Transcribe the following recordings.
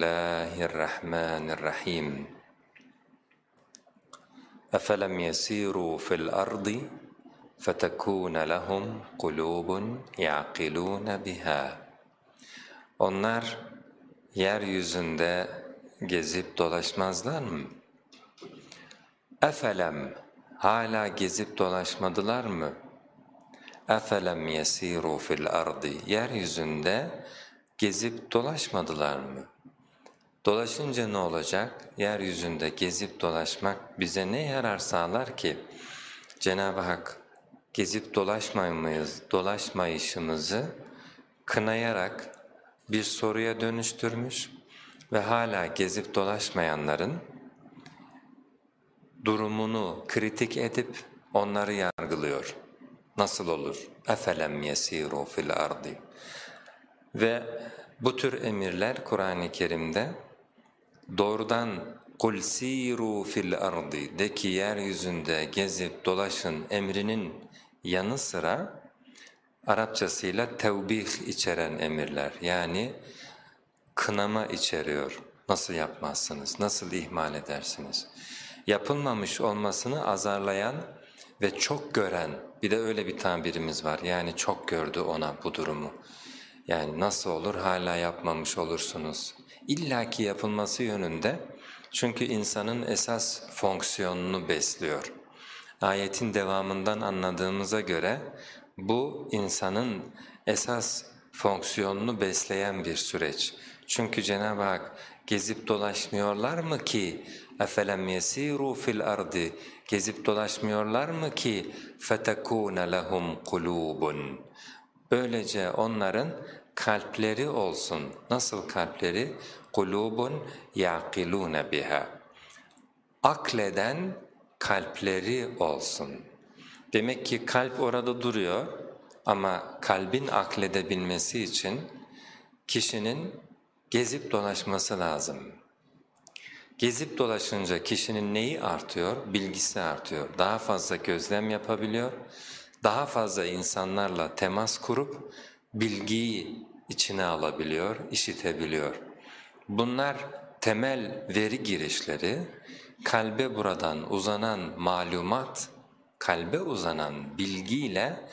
الله الرحمن الرحيم أفلم يسيروا في الأرض فتكون لهم قلوب يعقلون بها Onlar yeryüzünde gezip dolaşmazlar mı? Efelem hala gezip dolaşmadılar mı? Efelem yesiru fil ardi yeryüzünde gezip dolaşmadılar mı? Dolaşınca ne olacak? Yeryüzünde gezip dolaşmak bize ne yarar sağlar ki? Cenab-ı Hak gezip dolaşmayız, dolaşmayışımızı kınayarak bir soruya dönüştürmüş ve hala gezip dolaşmayanların durumunu kritik edip onları yargılıyor. Nasıl olur? اَفَلَمْ يَس۪يرُوا fil الْاَرْضِ Ve bu tür emirler Kur'an-ı Kerim'de doğrudan قُلْ سِيرُوا fil الْاَرْضِ de ki yeryüzünde gezip dolaşın emrinin yanı sıra Arapçasıyla tevbih içeren emirler yani kınama içeriyor. Nasıl yapmazsınız, nasıl ihmal edersiniz? Yapılmamış olmasını azarlayan ve çok gören, bir de öyle bir tabirimiz var yani çok gördü ona bu durumu. Yani nasıl olur hala yapmamış olursunuz. İlla ki yapılması yönünde çünkü insanın esas fonksiyonunu besliyor. Ayetin devamından anladığımıza göre bu insanın esas fonksiyonunu besleyen bir süreç. Çünkü Cenab-ı Hak gezip dolaşmıyorlar mı ki اَفَلَمْ يَس۪يرُوا fil الْأَرْضِ Gezip dolaşmıyorlar mı ki فَتَكُونَ لَهُمْ قُلُوبٌ Böylece onların kalpleri olsun. Nasıl kalpleri? قُلُوبٌ يَعْقِلُونَ biha. Akleden kalpleri olsun. Demek ki kalp orada duruyor ama kalbin akledebilmesi için kişinin gezip dolaşması lazım. Gezip dolaşınca kişinin neyi artıyor? Bilgisi artıyor. Daha fazla gözlem yapabiliyor, daha fazla insanlarla temas kurup bilgiyi içine alabiliyor, işitebiliyor. Bunlar temel veri girişleri, kalbe buradan uzanan malumat, kalbe uzanan bilgiyle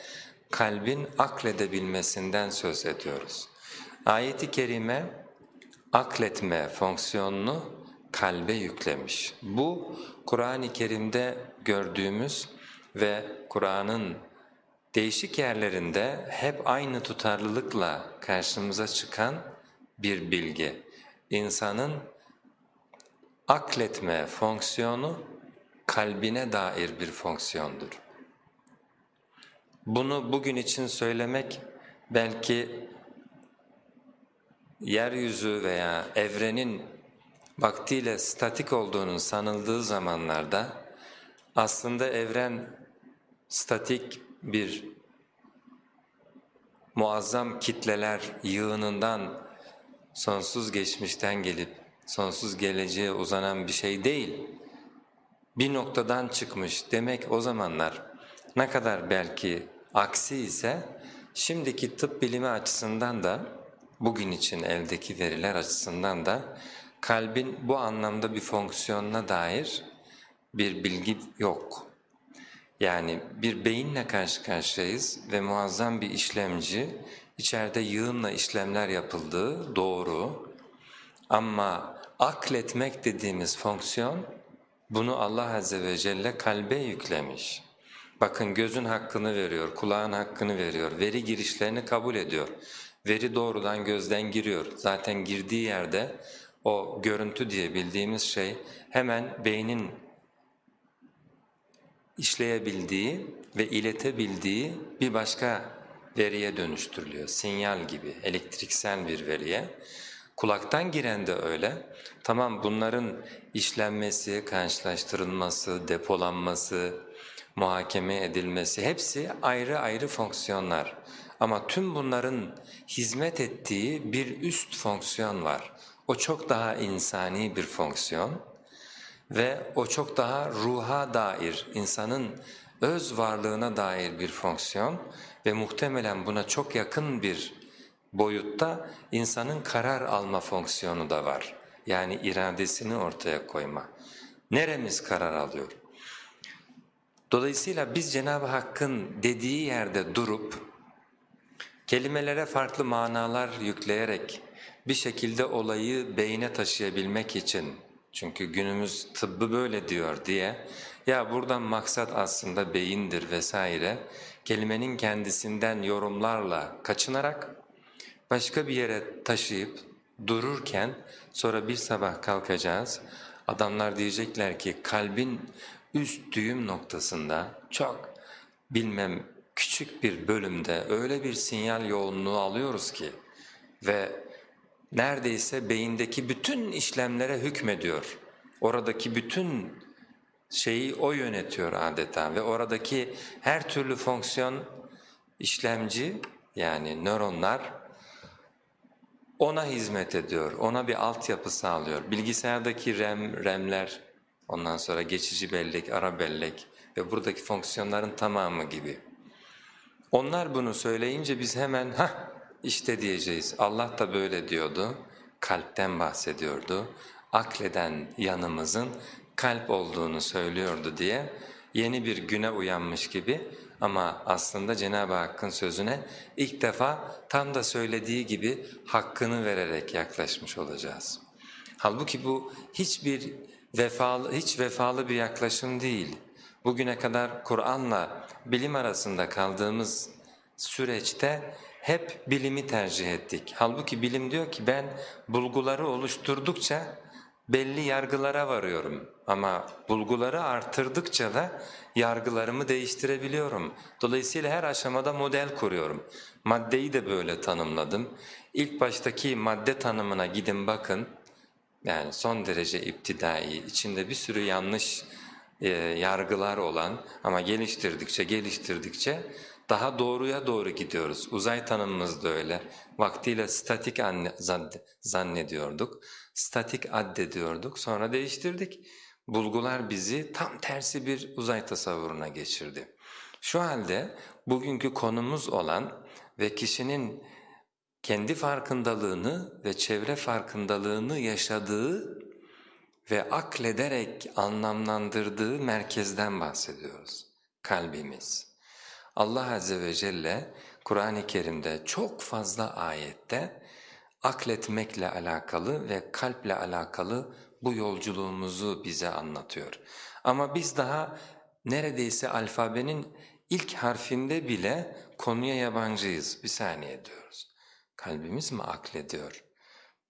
kalbin akledebilmesinden söz ediyoruz. Ayet-i Kerime akletme fonksiyonunu kalbe yüklemiş. Bu Kur'an-ı Kerim'de gördüğümüz ve Kur'an'ın değişik yerlerinde hep aynı tutarlılıkla karşımıza çıkan bir bilgi. İnsanın akletme fonksiyonu kalbine dair bir fonksiyondur. Bunu bugün için söylemek belki yeryüzü veya evrenin vaktiyle statik olduğunun sanıldığı zamanlarda aslında evren statik bir muazzam kitleler yığınından sonsuz geçmişten gelip sonsuz geleceğe uzanan bir şey değil. Bir noktadan çıkmış demek o zamanlar ne kadar belki aksi ise şimdiki tıp bilimi açısından da bugün için eldeki veriler açısından da kalbin bu anlamda bir fonksiyonuna dair bir bilgi yok. Yani bir beyinle karşı karşıyayız ve muazzam bir işlemci, içeride yığınla işlemler yapıldığı doğru. Ama akletmek dediğimiz fonksiyon, bunu Allah Azze ve Celle kalbe yüklemiş. Bakın gözün hakkını veriyor, kulağın hakkını veriyor, veri girişlerini kabul ediyor. Veri doğrudan gözden giriyor. Zaten girdiği yerde o görüntü diye bildiğimiz şey hemen beynin işleyebildiği ve iletebildiği bir başka veriye dönüştürülüyor. Sinyal gibi, elektriksel bir veriye. Kulaktan giren de öyle. Tamam bunların işlenmesi, karşılaştırılması, depolanması, muhakeme edilmesi hepsi ayrı ayrı fonksiyonlar. Ama tüm bunların hizmet ettiği bir üst fonksiyon var. O çok daha insani bir fonksiyon ve o çok daha ruha dair, insanın öz varlığına dair bir fonksiyon ve muhtemelen buna çok yakın bir boyutta insanın karar alma fonksiyonu da var. Yani iradesini ortaya koyma. Neremiz karar alıyor? Dolayısıyla biz Cenab-ı Hakk'ın dediği yerde durup kelimelere farklı manalar yükleyerek bir şekilde olayı beyine taşıyabilmek için çünkü günümüz tıbbı böyle diyor diye ya buradan maksat aslında beyindir vesaire. kelimenin kendisinden yorumlarla kaçınarak başka bir yere taşıyıp dururken sonra bir sabah kalkacağız. Adamlar diyecekler ki kalbin üst düğüm noktasında çok bilmem küçük bir bölümde öyle bir sinyal yoğunluğu alıyoruz ki ve neredeyse beyindeki bütün işlemlere hükmediyor. Oradaki bütün şeyi o yönetiyor adeta ve oradaki her türlü fonksiyon işlemci yani nöronlar ona hizmet ediyor, ona bir altyapı sağlıyor. Bilgisayardaki RAM, RAM'ler, ondan sonra geçici bellek, ara bellek ve buradaki fonksiyonların tamamı gibi. Onlar bunu söyleyince biz hemen ha işte diyeceğiz. Allah da böyle diyordu, kalpten bahsediyordu. Akleden yanımızın kalp olduğunu söylüyordu diye yeni bir güne uyanmış gibi ama aslında Cenab-ı Hakk'ın sözüne ilk defa tam da söylediği gibi hakkını vererek yaklaşmış olacağız. Halbuki bu hiçbir vefalı, hiç vefalı bir yaklaşım değil. Bugüne kadar Kur'an'la bilim arasında kaldığımız süreçte hep bilimi tercih ettik. Halbuki bilim diyor ki ben bulguları oluşturdukça belli yargılara varıyorum ama bulguları artırdıkça da yargılarımı değiştirebiliyorum. Dolayısıyla her aşamada model kuruyorum. Maddeyi de böyle tanımladım. İlk baştaki madde tanımına gidin bakın. Yani son derece iptidai, içinde bir sürü yanlış e, yargılar olan ama geliştirdikçe geliştirdikçe daha doğruya doğru gidiyoruz. Uzay tanımımız da öyle. Vaktiyle statik zannediyorduk, statik addediyorduk, sonra değiştirdik. Bulgular bizi tam tersi bir uzay tasavvuruna geçirdi. Şu halde bugünkü konumuz olan ve kişinin kendi farkındalığını ve çevre farkındalığını yaşadığı ve aklederek anlamlandırdığı merkezden bahsediyoruz. Kalbimiz. Allah Azze ve Celle Kur'an-ı Kerim'de çok fazla ayette akletmekle alakalı ve kalple alakalı bu yolculuğumuzu bize anlatıyor. Ama biz daha neredeyse alfabenin ilk harfinde bile konuya yabancıyız. Bir saniye diyoruz. Kalbimiz mi aklediyor?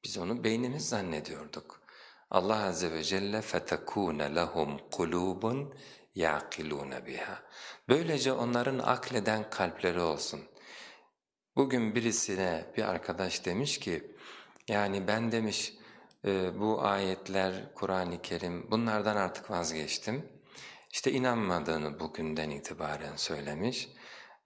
Biz onu beynimiz zannediyorduk. Allah Azze ve Celle فَتَكُونَ لَهُمْ قُلُوبٌ يَعْقِلُونَ biha. Böylece onların akleden kalpleri olsun. Bugün birisine bir arkadaş demiş ki, yani ben demiş e, bu ayetler, Kur'an-ı Kerim bunlardan artık vazgeçtim. İşte inanmadığını bugünden itibaren söylemiş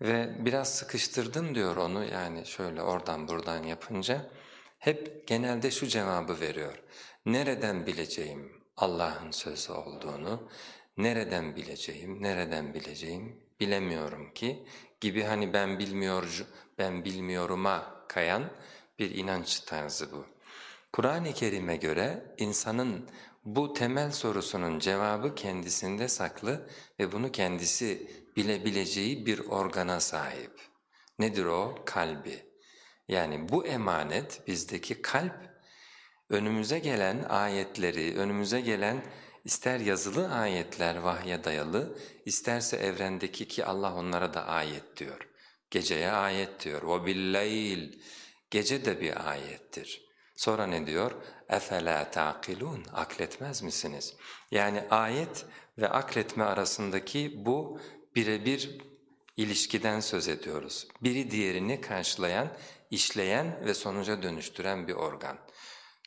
ve biraz sıkıştırdım diyor onu yani şöyle oradan buradan yapınca hep genelde şu cevabı veriyor. Nereden bileceğim Allah'ın sözü olduğunu, nereden bileceğim, nereden bileceğim bilemiyorum ki gibi hani ben bilmiyor, ben bilmiyorum'a kayan bir inanç tarzı bu. Kur'an-ı Kerim'e göre insanın bu temel sorusunun cevabı kendisinde saklı ve bunu kendisi bilebileceği bir organa sahip. Nedir o? Kalbi. Yani bu emanet bizdeki kalp önümüze gelen ayetleri, önümüze gelen ister yazılı ayetler vahye dayalı, isterse evrendeki ki Allah onlara da ayet diyor. Geceye ayet diyor. وَبِاللَّيْلِ Gece de bir ayettir. Sonra ne diyor? اَفَلَا تَعْقِلُونَ Akletmez misiniz? Yani ayet ve akletme arasındaki bu birebir ilişkiden söz ediyoruz. Biri diğerini karşılayan, işleyen ve sonuca dönüştüren bir organ.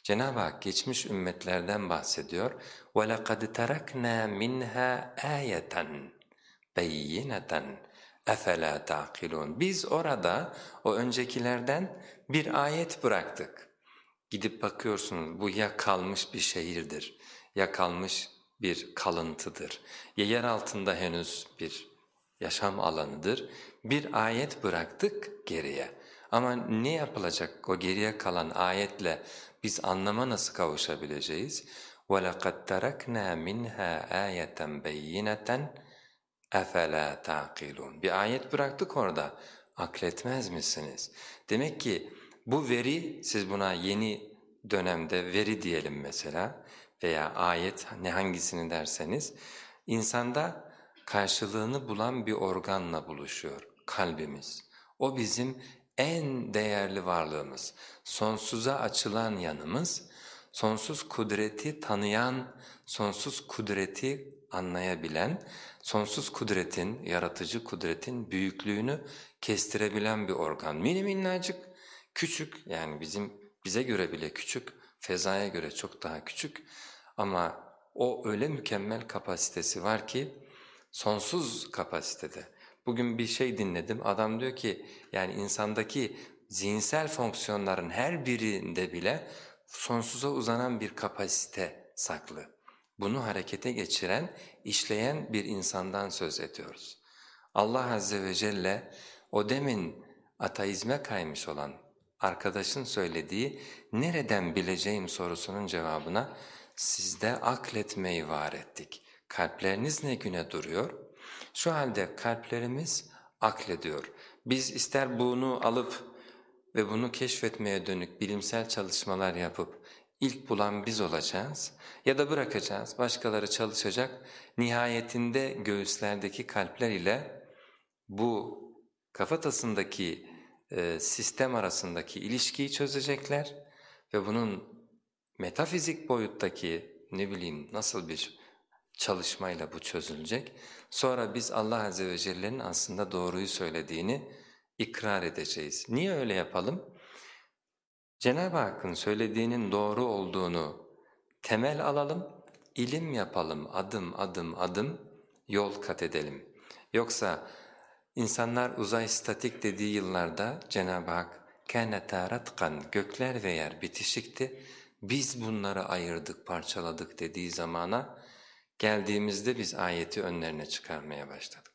Cenab-ı Hak geçmiş ümmetlerden bahsediyor. وَلَقَدْ تَرَكْنَا مِنْهَا آيَةً بَيِّنَةً اَفَلَا تَعْقِلُونَ Biz orada o öncekilerden bir ayet bıraktık. Gidip bakıyorsunuz bu ya kalmış bir şehirdir, ya kalmış bir kalıntıdır, ya yer altında henüz bir yaşam alanıdır. Bir ayet bıraktık geriye. Ama ne yapılacak o geriye kalan ayetle biz anlama nasıl kavuşabileceğiz? وَلَقَدْ تَرَكْنَا مِنْهَا آيَةً بَيِّنَةً اَفَلَا تَعْقِلُونَ Bir ayet bıraktık orada. Akletmez misiniz? Demek ki bu veri, siz buna yeni dönemde veri diyelim mesela veya ayet ne hangisini derseniz, insanda karşılığını bulan bir organla buluşuyor, kalbimiz. O bizim en değerli varlığımız, sonsuza açılan yanımız, sonsuz kudreti tanıyan, sonsuz kudreti anlayabilen, sonsuz kudretin, yaratıcı kudretin büyüklüğünü kestirebilen bir organ. Mini minnacık, küçük yani bizim bize göre bile küçük, fezaya göre çok daha küçük ama o öyle mükemmel kapasitesi var ki sonsuz kapasitede. Bugün bir şey dinledim, adam diyor ki yani insandaki zihinsel fonksiyonların her birinde bile sonsuza uzanan bir kapasite saklı. Bunu harekete geçiren, işleyen bir insandan söz ediyoruz. Allah Azze ve Celle o demin ateizme kaymış olan arkadaşın söylediği nereden bileceğim sorusunun cevabına sizde akletmeyi var ettik. Kalpleriniz ne güne duruyor? Şu halde kalplerimiz aklediyor. Biz ister bunu alıp ve bunu keşfetmeye dönük bilimsel çalışmalar yapıp ilk bulan biz olacağız ya da bırakacağız, başkaları çalışacak, nihayetinde göğüslerdeki kalpler ile bu kafatasındaki e, sistem arasındaki ilişkiyi çözecekler ve bunun metafizik boyuttaki ne bileyim nasıl bir çalışmayla bu çözülecek. Sonra biz Allah Azze ve Celle'nin aslında doğruyu söylediğini ikrar edeceğiz. Niye öyle yapalım? Cenab-ı Hakk'ın söylediğinin doğru olduğunu temel alalım, ilim yapalım, adım adım adım yol kat edelim. Yoksa insanlar uzay statik dediği yıllarda Cenab-ı Hak kâne târatkan gökler ve yer bitişikti, biz bunları ayırdık, parçaladık dediği zamana geldiğimizde biz ayeti önlerine çıkarmaya başladık.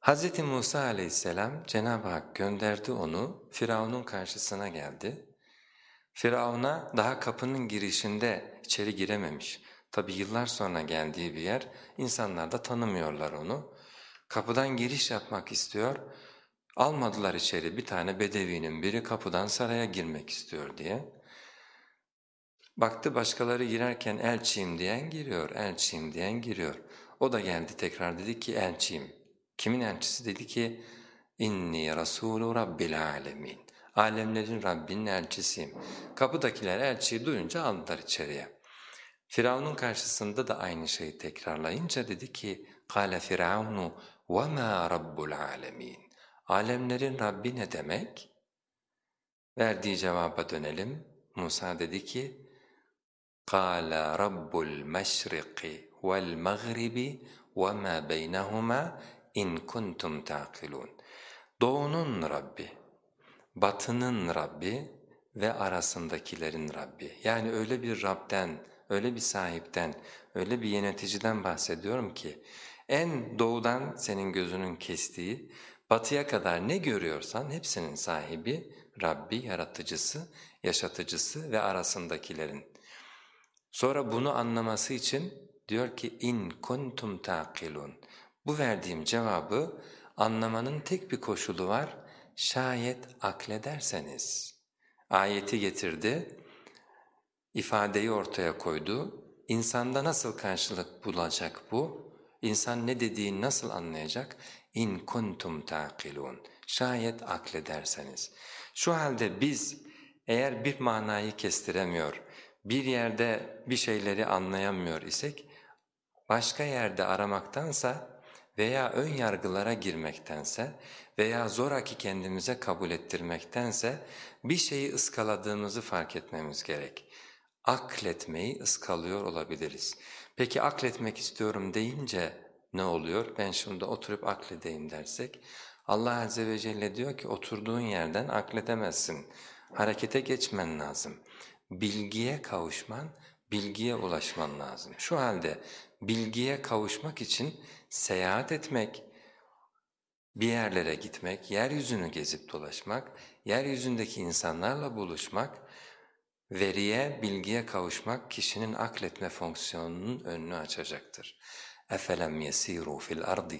Hz. Musa aleyhisselam Cenab-ı Hak gönderdi onu, Firavun'un karşısına geldi. Firavun'a daha kapının girişinde içeri girememiş. Tabi yıllar sonra geldiği bir yer, insanlar da tanımıyorlar onu. Kapıdan giriş yapmak istiyor, almadılar içeri bir tane bedevinin biri kapıdan saraya girmek istiyor diye. Baktı başkaları girerken elçiyim diyen giriyor, elçiyim diyen giriyor. O da geldi tekrar dedi ki elçiyim. Kimin elçisi? Dedi ki inni rasulü rabbil alemin. Alemlerin Rabbinin elçisiyim. Kapıdakiler elçiyi duyunca aldılar içeriye. Firavun'un karşısında da aynı şeyi tekrarlayınca dedi ki قَالَ فِرَعَوْنُ وَمَا رَبُّ الْعَالَمِينَ Alemlerin Rabbi ne demek? Verdiği cevaba dönelim. Musa dedi ki قال رب المشرق والمغرب وما بينهما in kuntum taqilun. Doğunun Rabbi, batının Rabbi ve arasındakilerin Rabbi. Yani öyle bir Rab'den, öyle bir sahipten, öyle bir yöneticiden bahsediyorum ki en doğudan senin gözünün kestiği, batıya kadar ne görüyorsan hepsinin sahibi Rabbi, yaratıcısı, yaşatıcısı ve arasındakilerin. Sonra bunu anlaması için diyor ki in kuntum taqilun. Bu verdiğim cevabı anlamanın tek bir koşulu var. Şayet aklederseniz. Ayeti getirdi, ifadeyi ortaya koydu. İnsanda nasıl karşılık bulacak bu? İnsan ne dediğini nasıl anlayacak? İn kuntum taqilun. Şayet aklederseniz. Şu halde biz eğer bir manayı kestiremiyor, bir yerde bir şeyleri anlayamıyor isek, başka yerde aramaktansa veya ön yargılara girmektense veya zoraki kendimize kabul ettirmektense bir şeyi ıskaladığımızı fark etmemiz gerek. Akletmeyi ıskalıyor olabiliriz. Peki akletmek istiyorum deyince ne oluyor? Ben şimdi oturup akledeyim dersek, Allah Azze ve Celle diyor ki oturduğun yerden akledemezsin, harekete geçmen lazım bilgiye kavuşman, bilgiye ulaşman lazım. Şu halde bilgiye kavuşmak için seyahat etmek, bir yerlere gitmek, yeryüzünü gezip dolaşmak, yeryüzündeki insanlarla buluşmak, veriye, bilgiye kavuşmak kişinin akletme fonksiyonunun önünü açacaktır. اَفَلَمْ يَس۪يرُوا فِي الْأَرْضِ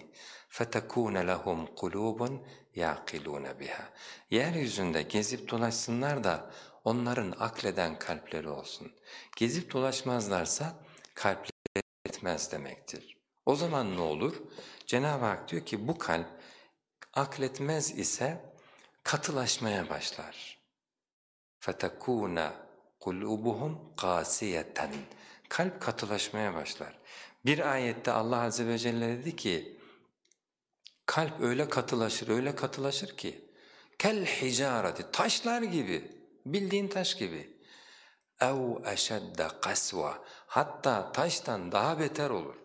فَتَكُونَ لَهُمْ قُلُوبٌ يَعْقِلُونَ بِهَا Yeryüzünde gezip dolaşsınlar da onların akleden kalpleri olsun. Gezip dolaşmazlarsa kalpleri etmez demektir. O zaman ne olur? Cenab-ı Hak diyor ki bu kalp akletmez ise katılaşmaya başlar. فَتَكُونَ قُلُوبُهُمْ قَاسِيَةً Kalp katılaşmaya başlar. Bir ayette Allah Azze ve Celle dedi ki, kalp öyle katılaşır, öyle katılaşır ki, kel hicareti, taşlar gibi, bildiğin taş gibi. اَوْ اَشَدَّ قَسْوَ Hatta taştan daha beter olur.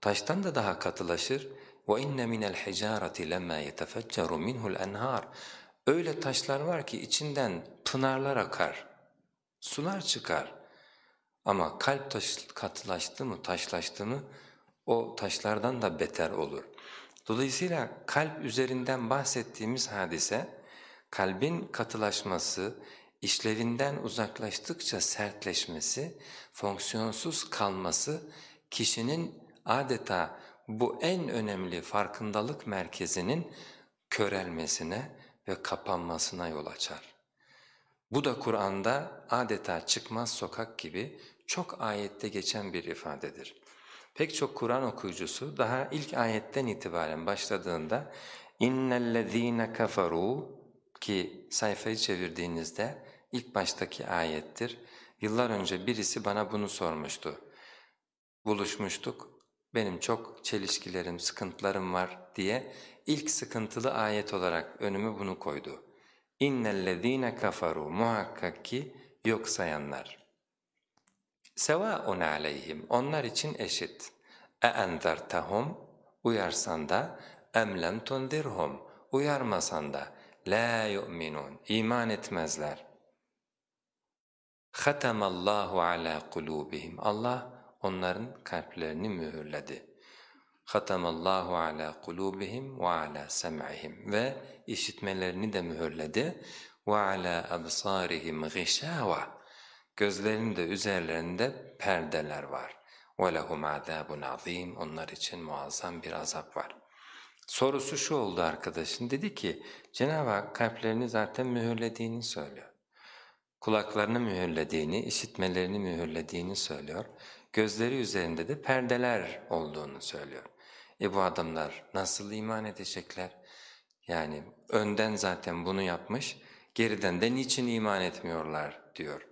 Taştan da daha katılaşır. وَاِنَّ مِنَ الْحِجَارَةِ لَمَّا يَتَفَجَّرُ مِنْهُ الْاَنْهَارِ Öyle taşlar var ki içinden pınarlar akar, sular çıkar. Ama kalp taş, katılaştı mı, taşlaştı mı o taşlardan da beter olur. Dolayısıyla kalp üzerinden bahsettiğimiz hadise, kalbin katılaşması, işlevinden uzaklaştıkça sertleşmesi, fonksiyonsuz kalması kişinin adeta bu en önemli farkındalık merkezinin körelmesine ve kapanmasına yol açar. Bu da Kur'an'da adeta çıkmaz sokak gibi çok ayette geçen bir ifadedir. Pek çok Kur'an okuyucusu daha ilk ayetten itibaren başladığında اِنَّ kafaru ki sayfayı çevirdiğinizde ilk baştaki ayettir. Yıllar önce birisi bana bunu sormuştu. Buluşmuştuk, benim çok çelişkilerim, sıkıntılarım var diye ilk sıkıntılı ayet olarak önüme bunu koydu. İnnellezîne kafaru muhakkak ki yok sayanlar. Sevâun aleyhim onlar için eşit. E enzertehum uyarsan da em lem tundirhum uyarmasan da la yu'minun iman etmezler. Allahu ala kulubihim Allah onların kalplerini mühürledi. Allahu ala kulubihim ve ala sem'ihim ve işitmelerini de mühürledi. Ve ala absarihim ghishawa gözlerinin de üzerlerinde perdeler var. Lehum azabun azim onlar için muazzam bir azap var. Sorusu şu oldu arkadaşın dedi ki Cenab-ı Hak kalplerini zaten mühürlediğini söylüyor. Kulaklarını mühürlediğini, işitmelerini mühürlediğini söylüyor. Gözleri üzerinde de perdeler olduğunu söylüyor. E bu adamlar nasıl iman edecekler? Yani önden zaten bunu yapmış, geriden de niçin iman etmiyorlar diyor.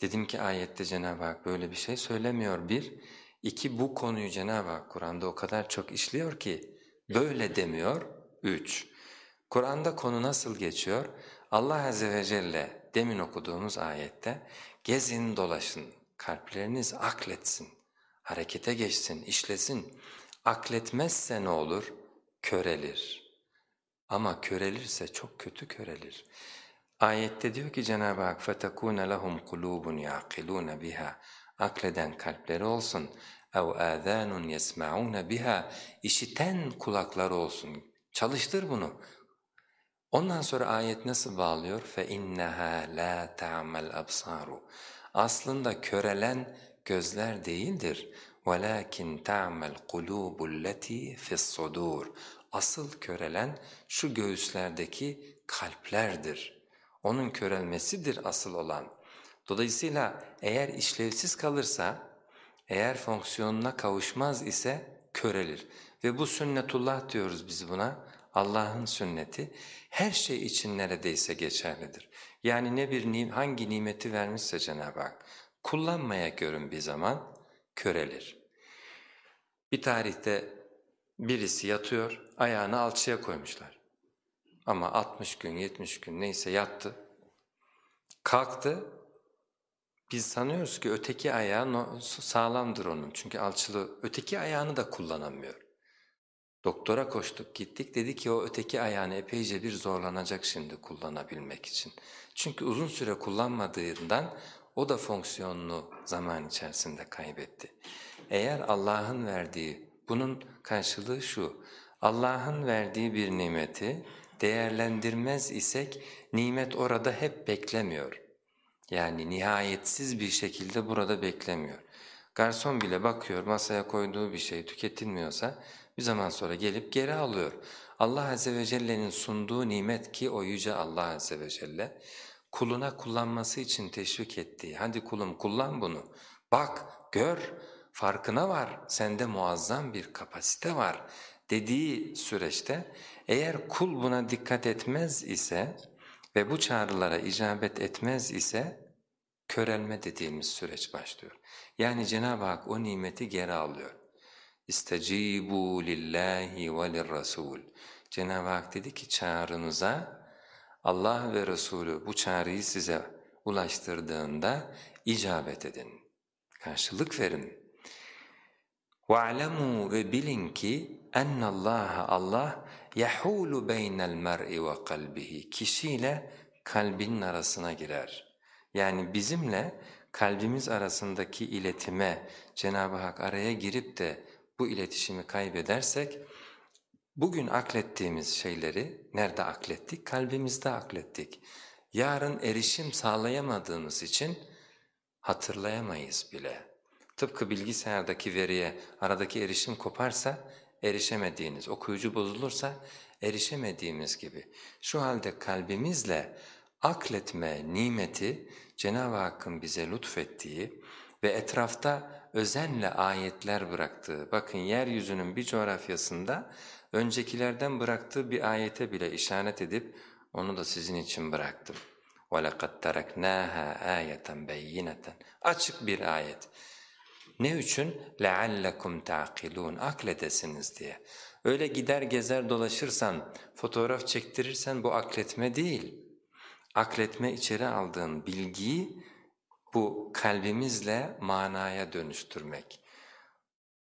Dedim ki ayette Cenab-ı Hak böyle bir şey söylemiyor bir. İki bu konuyu Cenab-ı Hak Kur'an'da o kadar çok işliyor ki böyle demiyor. Üç, Kur'an'da konu nasıl geçiyor? Allah Azze ve Celle demin okuduğumuz ayette gezin dolaşın, kalpleriniz akletsin, harekete geçsin, işlesin. Akletmezse ne olur? Körelir. Ama körelirse çok kötü körelir. Ayette diyor ki Cenab-ı Hak فَتَكُونَ لَهُمْ قُلُوبٌ يَعْقِلُونَ بِهَا Akleden kalpleri olsun. اَوْ آذَانٌ يَسْمَعُونَ biha işiten kulakları olsun. Çalıştır bunu. Ondan sonra ayet nasıl bağlıyor? فَاِنَّهَا لَا تَعْمَ الْأَبْصَارُ Aslında körelen gözler değildir. وَلَاكِنْ تَعْمَ الْقُلُوبُ الَّتِي فِي الصُّدُورِ Asıl körelen şu göğüslerdeki kalplerdir. Onun körelmesidir asıl olan. Dolayısıyla eğer işlevsiz kalırsa, eğer fonksiyonuna kavuşmaz ise körelir. Ve bu sünnetullah diyoruz biz buna. Allah'ın sünneti her şey için neredeyse geçerlidir. Yani ne bir hangi nimeti vermişse Cenab-ı Hak kullanmaya görün bir zaman körelir. Bir tarihte birisi yatıyor, ayağını alçıya koymuşlar. Ama 60 gün, 70 gün neyse yattı. Kalktı, biz sanıyoruz ki öteki ayağı sağlamdır onun çünkü alçılı, öteki ayağını da kullanamıyor. Doktora koştuk gittik dedi ki o öteki ayağını epeyce bir zorlanacak şimdi kullanabilmek için. Çünkü uzun süre kullanmadığından o da fonksiyonunu zaman içerisinde kaybetti. Eğer Allah'ın verdiği Bunun karşılığı şu, Allah'ın verdiği bir nimeti değerlendirmez isek nimet orada hep beklemiyor. Yani nihayetsiz bir şekilde burada beklemiyor. Garson bile bakıyor masaya koyduğu bir şey tüketilmiyorsa bir zaman sonra gelip geri alıyor. Allah Azze ve Celle'nin sunduğu nimet ki o yüce Allah Azze ve Celle kuluna kullanması için teşvik ettiği hadi kulum kullan bunu bak gör farkına var sende muazzam bir kapasite var dediği süreçte eğer kul buna dikkat etmez ise ve bu çağrılara icabet etmez ise körelme dediğimiz süreç başlıyor. Yani Cenab-ı Hak o nimeti geri alıyor. İstecibu lillahi ve lirrasul. Cenab-ı Hak dedi ki çağrınıza Allah ve Resulü bu çağrıyı size ulaştırdığında icabet edin. Karşılık verin. وَاعْلَمُوا ve bilin ki ennallaha Allah beynel mer'i ve kalbihi kişiyle kalbinin arasına girer. Yani bizimle kalbimiz arasındaki iletime Cenab-ı Hak araya girip de bu iletişimi kaybedersek bugün aklettiğimiz şeyleri nerede aklettik? Kalbimizde aklettik. Yarın erişim sağlayamadığımız için hatırlayamayız bile. Tıpkı bilgisayardaki veriye aradaki erişim koparsa erişemediğiniz, okuyucu bozulursa erişemediğimiz gibi. Şu halde kalbimizle akletme nimeti Cenab-ı Hakk'ın bize lütfettiği ve etrafta özenle ayetler bıraktığı, bakın yeryüzünün bir coğrafyasında öncekilerden bıraktığı bir ayete bile işaret edip onu da sizin için bıraktım. وَلَقَدْ تَرَكْنَاهَا آيَةً بَيِّنَةً Açık bir ayet. Ne için? لَعَلَّكُمْ تَعْقِلُونَ Akledesiniz diye. Öyle gider gezer dolaşırsan, fotoğraf çektirirsen bu akletme değil. Akletme içeri aldığın bilgiyi bu kalbimizle manaya dönüştürmek.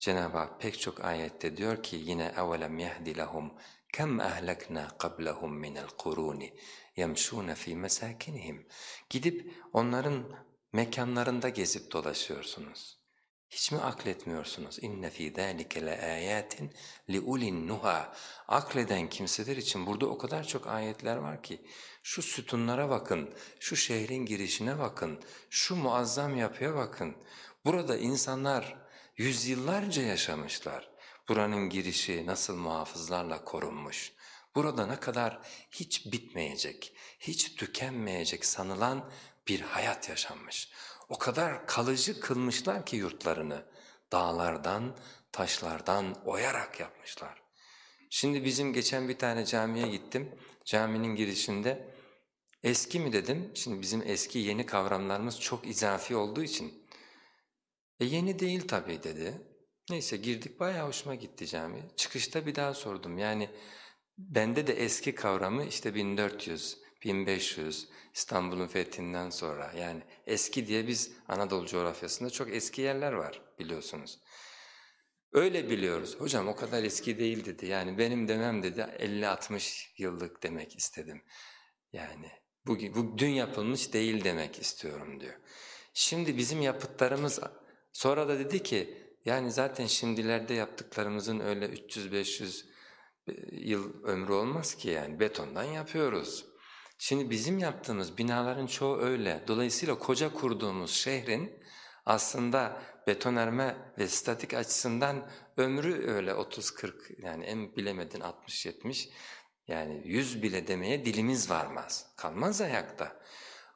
Cenab-ı Hak pek çok ayette diyor ki yine اَوَلَمْ يَهْدِ لَهُمْ كَمْ أَهْلَكْنَا قَبْلَهُمْ مِنَ الْقُرُونِ يَمْشُونَ ف۪ي مَسَاكِنِهِمْ Gidip onların mekanlarında gezip dolaşıyorsunuz. Hiç mi akletmiyorsunuz? İnne fî zâlike leâyâtin liulin nuha. Akleden kimseler için burada o kadar çok ayetler var ki şu sütunlara bakın, şu şehrin girişine bakın, şu muazzam yapıya bakın. Burada insanlar yüzyıllarca yaşamışlar. Buranın girişi nasıl muhafızlarla korunmuş. Burada ne kadar hiç bitmeyecek, hiç tükenmeyecek sanılan bir hayat yaşanmış. O kadar kalıcı kılmışlar ki yurtlarını dağlardan, taşlardan oyarak yapmışlar. Şimdi bizim geçen bir tane camiye gittim. Caminin girişinde eski mi dedim. Şimdi bizim eski yeni kavramlarımız çok izafi olduğu için. E yeni değil tabii dedi. Neyse girdik bayağı hoşuma gitti cami. Çıkışta bir daha sordum. Yani bende de eski kavramı işte 1400, 1500, İstanbul'un fethinden sonra yani eski diye biz Anadolu coğrafyasında çok eski yerler var biliyorsunuz. Öyle biliyoruz. Hocam o kadar eski değil dedi. Yani benim demem dedi 50-60 yıllık demek istedim. Yani bu, bu dün yapılmış değil demek istiyorum diyor. Şimdi bizim yapıtlarımız sonra da dedi ki yani zaten şimdilerde yaptıklarımızın öyle 300-500 yıl ömrü olmaz ki yani betondan yapıyoruz. Şimdi bizim yaptığımız binaların çoğu öyle. Dolayısıyla koca kurduğumuz şehrin aslında betonarme ve statik açısından ömrü öyle 30-40 yani en bilemedin 60-70 yani 100 bile demeye dilimiz varmaz. Kalmaz ayakta.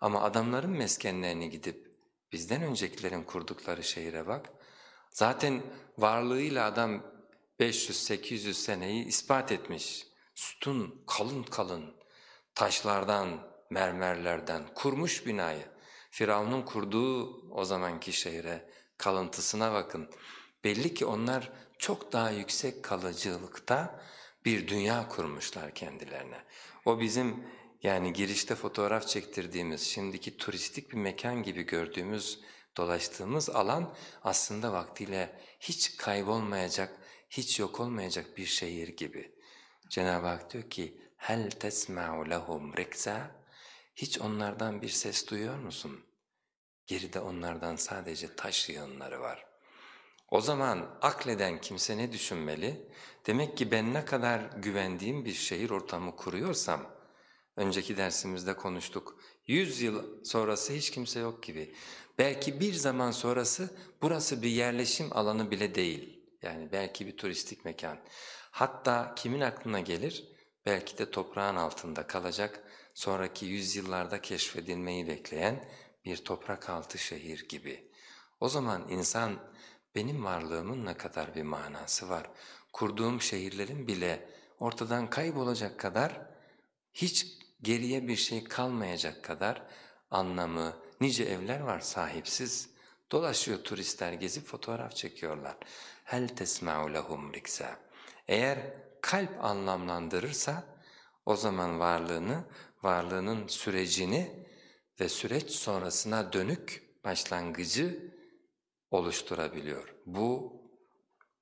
Ama adamların meskenlerini gidip bizden öncekilerin kurdukları şehire bak. Zaten varlığıyla adam 500-800 seneyi ispat etmiş. Sütun kalın kalın taşlardan, mermerlerden kurmuş binayı. Firavun'un kurduğu o zamanki şehre kalıntısına bakın. Belli ki onlar çok daha yüksek kalıcılıkta bir dünya kurmuşlar kendilerine. O bizim yani girişte fotoğraf çektirdiğimiz, şimdiki turistik bir mekan gibi gördüğümüz, dolaştığımız alan aslında vaktiyle hiç kaybolmayacak, hiç yok olmayacak bir şehir gibi. Cenab-ı Hak diyor ki, hel tesma'u lehum rikza hiç onlardan bir ses duyuyor musun? Geride onlardan sadece taş yığınları var. O zaman akleden kimse ne düşünmeli? Demek ki ben ne kadar güvendiğim bir şehir ortamı kuruyorsam, önceki dersimizde konuştuk, yüz yıl sonrası hiç kimse yok gibi. Belki bir zaman sonrası burası bir yerleşim alanı bile değil. Yani belki bir turistik mekan. Hatta kimin aklına gelir? Belki de toprağın altında kalacak, sonraki yüzyıllarda keşfedilmeyi bekleyen bir toprak altı şehir gibi. O zaman insan benim varlığımın ne kadar bir manası var, kurduğum şehirlerin bile ortadan kaybolacak kadar, hiç geriye bir şey kalmayacak kadar anlamı, nice evler var sahipsiz. Dolaşıyor turistler gezip fotoğraf çekiyorlar. Hel tesma'u lehum riksa. Eğer kalp anlamlandırırsa o zaman varlığını, varlığının sürecini ve süreç sonrasına dönük başlangıcı oluşturabiliyor. Bu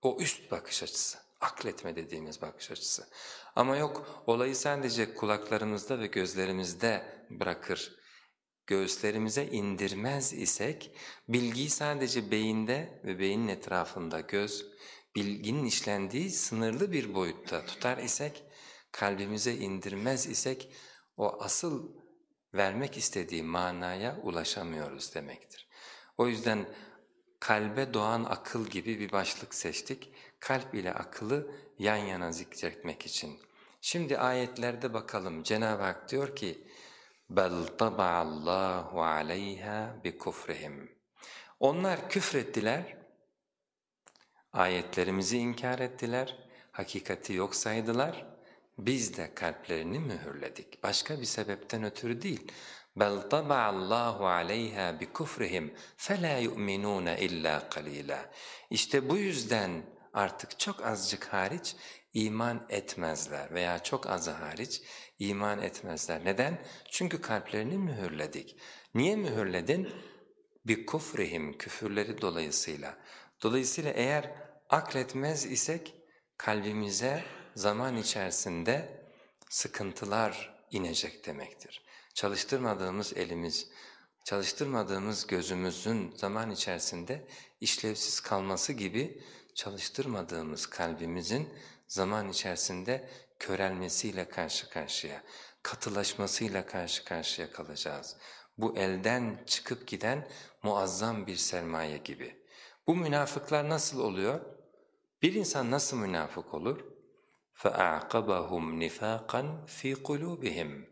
o üst bakış açısı, akletme dediğimiz bakış açısı. Ama yok olayı sadece kulaklarımızda ve gözlerimizde bırakır, göğüslerimize indirmez isek, bilgiyi sadece beyinde ve beynin etrafında göz, bilginin işlendiği sınırlı bir boyutta tutar isek, kalbimize indirmez isek, o asıl vermek istediği manaya ulaşamıyoruz demektir. O yüzden kalbe doğan akıl gibi bir başlık seçtik. Kalp ile akıllı yan yana zikretmek için. Şimdi ayetlerde bakalım. Cenab-ı Hak diyor ki, بَلْ طَبَعَ اللّٰهُ عَلَيْهَا بِكُفْرِهِمْ Onlar küfrettiler, ayetlerimizi inkar ettiler, hakikati yok saydılar, biz de kalplerini mühürledik. Başka bir sebepten ötürü değil. بَلْ طَبَعَ اللّٰهُ عَلَيْهَا بِكُفْرِهِمْ فَلَا يُؤْمِنُونَ اِلَّا قَلِيلًا İşte bu yüzden artık çok azıcık hariç iman etmezler veya çok azı hariç iman etmezler. Neden? Çünkü kalplerini mühürledik. Niye mühürledin? Bir kufrihim küfürleri dolayısıyla. Dolayısıyla eğer akletmez isek kalbimize zaman içerisinde sıkıntılar inecek demektir. Çalıştırmadığımız elimiz, çalıştırmadığımız gözümüzün zaman içerisinde işlevsiz kalması gibi çalıştırmadığımız kalbimizin zaman içerisinde körelmesiyle karşı karşıya, katılaşmasıyla karşı karşıya kalacağız. Bu elden çıkıp giden muazzam bir sermaye gibi. Bu münafıklar nasıl oluyor? Bir insan nasıl münafık olur? فَاَعْقَبَهُمْ نِفَاقًا ف۪ي قُلُوبِهِمْ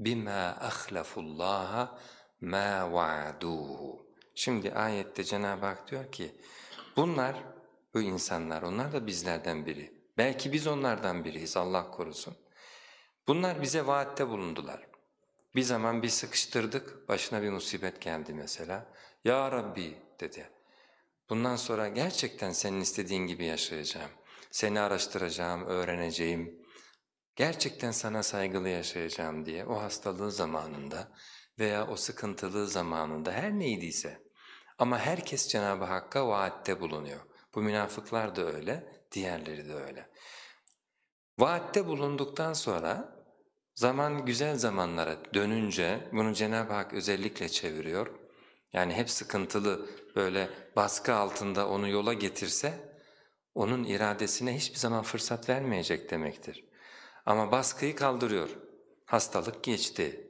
بِمَا أَخْلَفُوا اللّٰهَ مَا وَعَدُوهُ Şimdi ayette Cenab-ı Hak diyor ki, bunlar, bu insanlar, onlar da bizlerden biri. Belki biz onlardan biriyiz, Allah korusun. Bunlar bize vaatte bulundular. Bir zaman bir sıkıştırdık, başına bir musibet geldi mesela. Ya Rabbi dedi, bundan sonra gerçekten senin istediğin gibi yaşayacağım. Seni araştıracağım, öğreneceğim, gerçekten sana saygılı yaşayacağım diye o hastalığı zamanında veya o sıkıntılı zamanında her neydiyse ama herkes Cenab-ı Hakk'a vaatte bulunuyor. Bu münafıklar da öyle, diğerleri de öyle. Vaatte bulunduktan sonra zaman güzel zamanlara dönünce bunu Cenab-ı Hak özellikle çeviriyor. Yani hep sıkıntılı böyle baskı altında onu yola getirse onun iradesine hiçbir zaman fırsat vermeyecek demektir. Ama baskıyı kaldırıyor. Hastalık geçti.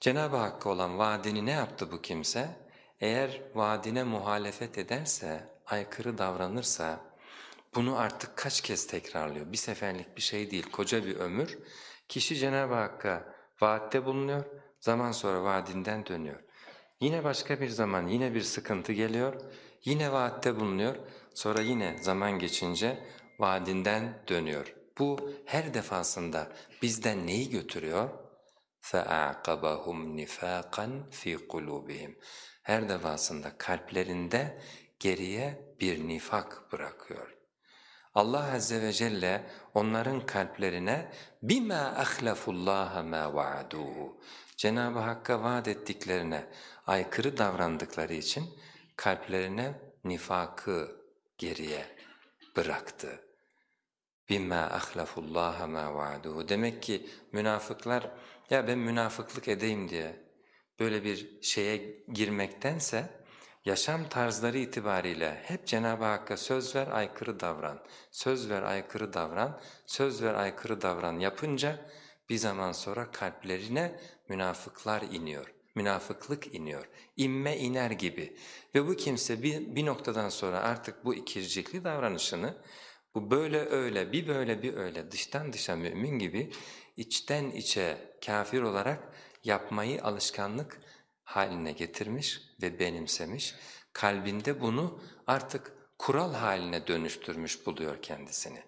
Cenab-ı Hakk'a olan vaadini ne yaptı bu kimse? Eğer vaadine muhalefet ederse, aykırı davranırsa, bunu artık kaç kez tekrarlıyor? Bir seferlik bir şey değil, koca bir ömür. Kişi Cenab-ı Hakk'a vaatte bulunuyor, zaman sonra vaadinden dönüyor. Yine başka bir zaman yine bir sıkıntı geliyor, yine vaatte bulunuyor, sonra yine zaman geçince vaadinden dönüyor. Bu her defasında bizden neyi götürüyor? فَاَعْقَبَهُمْ نِفَاقًا ف۪ي قُلُوبِهِمْ Her defasında kalplerinde geriye bir nifak bırakıyor. Allah Azze ve Celle onların kalplerine بِمَا أَخْلَفُ اللّٰهَ مَا وَعَدُوهُ Cenab-ı Hakk'a vaat ettiklerine aykırı davrandıkları için kalplerine nifakı geriye bıraktı. بِمَّا أَخْلَفُ اللّٰهَ مَا وَعَدُهُ Demek ki münafıklar ya ben münafıklık edeyim diye böyle bir şeye girmektense yaşam tarzları itibariyle hep Cenab-ı Hakk'a söz ver aykırı davran, söz ver aykırı davran, söz ver aykırı davran yapınca bir zaman sonra kalplerine münafıklar iniyor, münafıklık iniyor, inme iner gibi. Ve bu kimse bir, bir noktadan sonra artık bu ikircikli davranışını bu böyle öyle, bir böyle bir öyle dıştan dışa mümin gibi içten içe kafir olarak yapmayı alışkanlık haline getirmiş ve benimsemiş. Kalbinde bunu artık kural haline dönüştürmüş buluyor kendisini.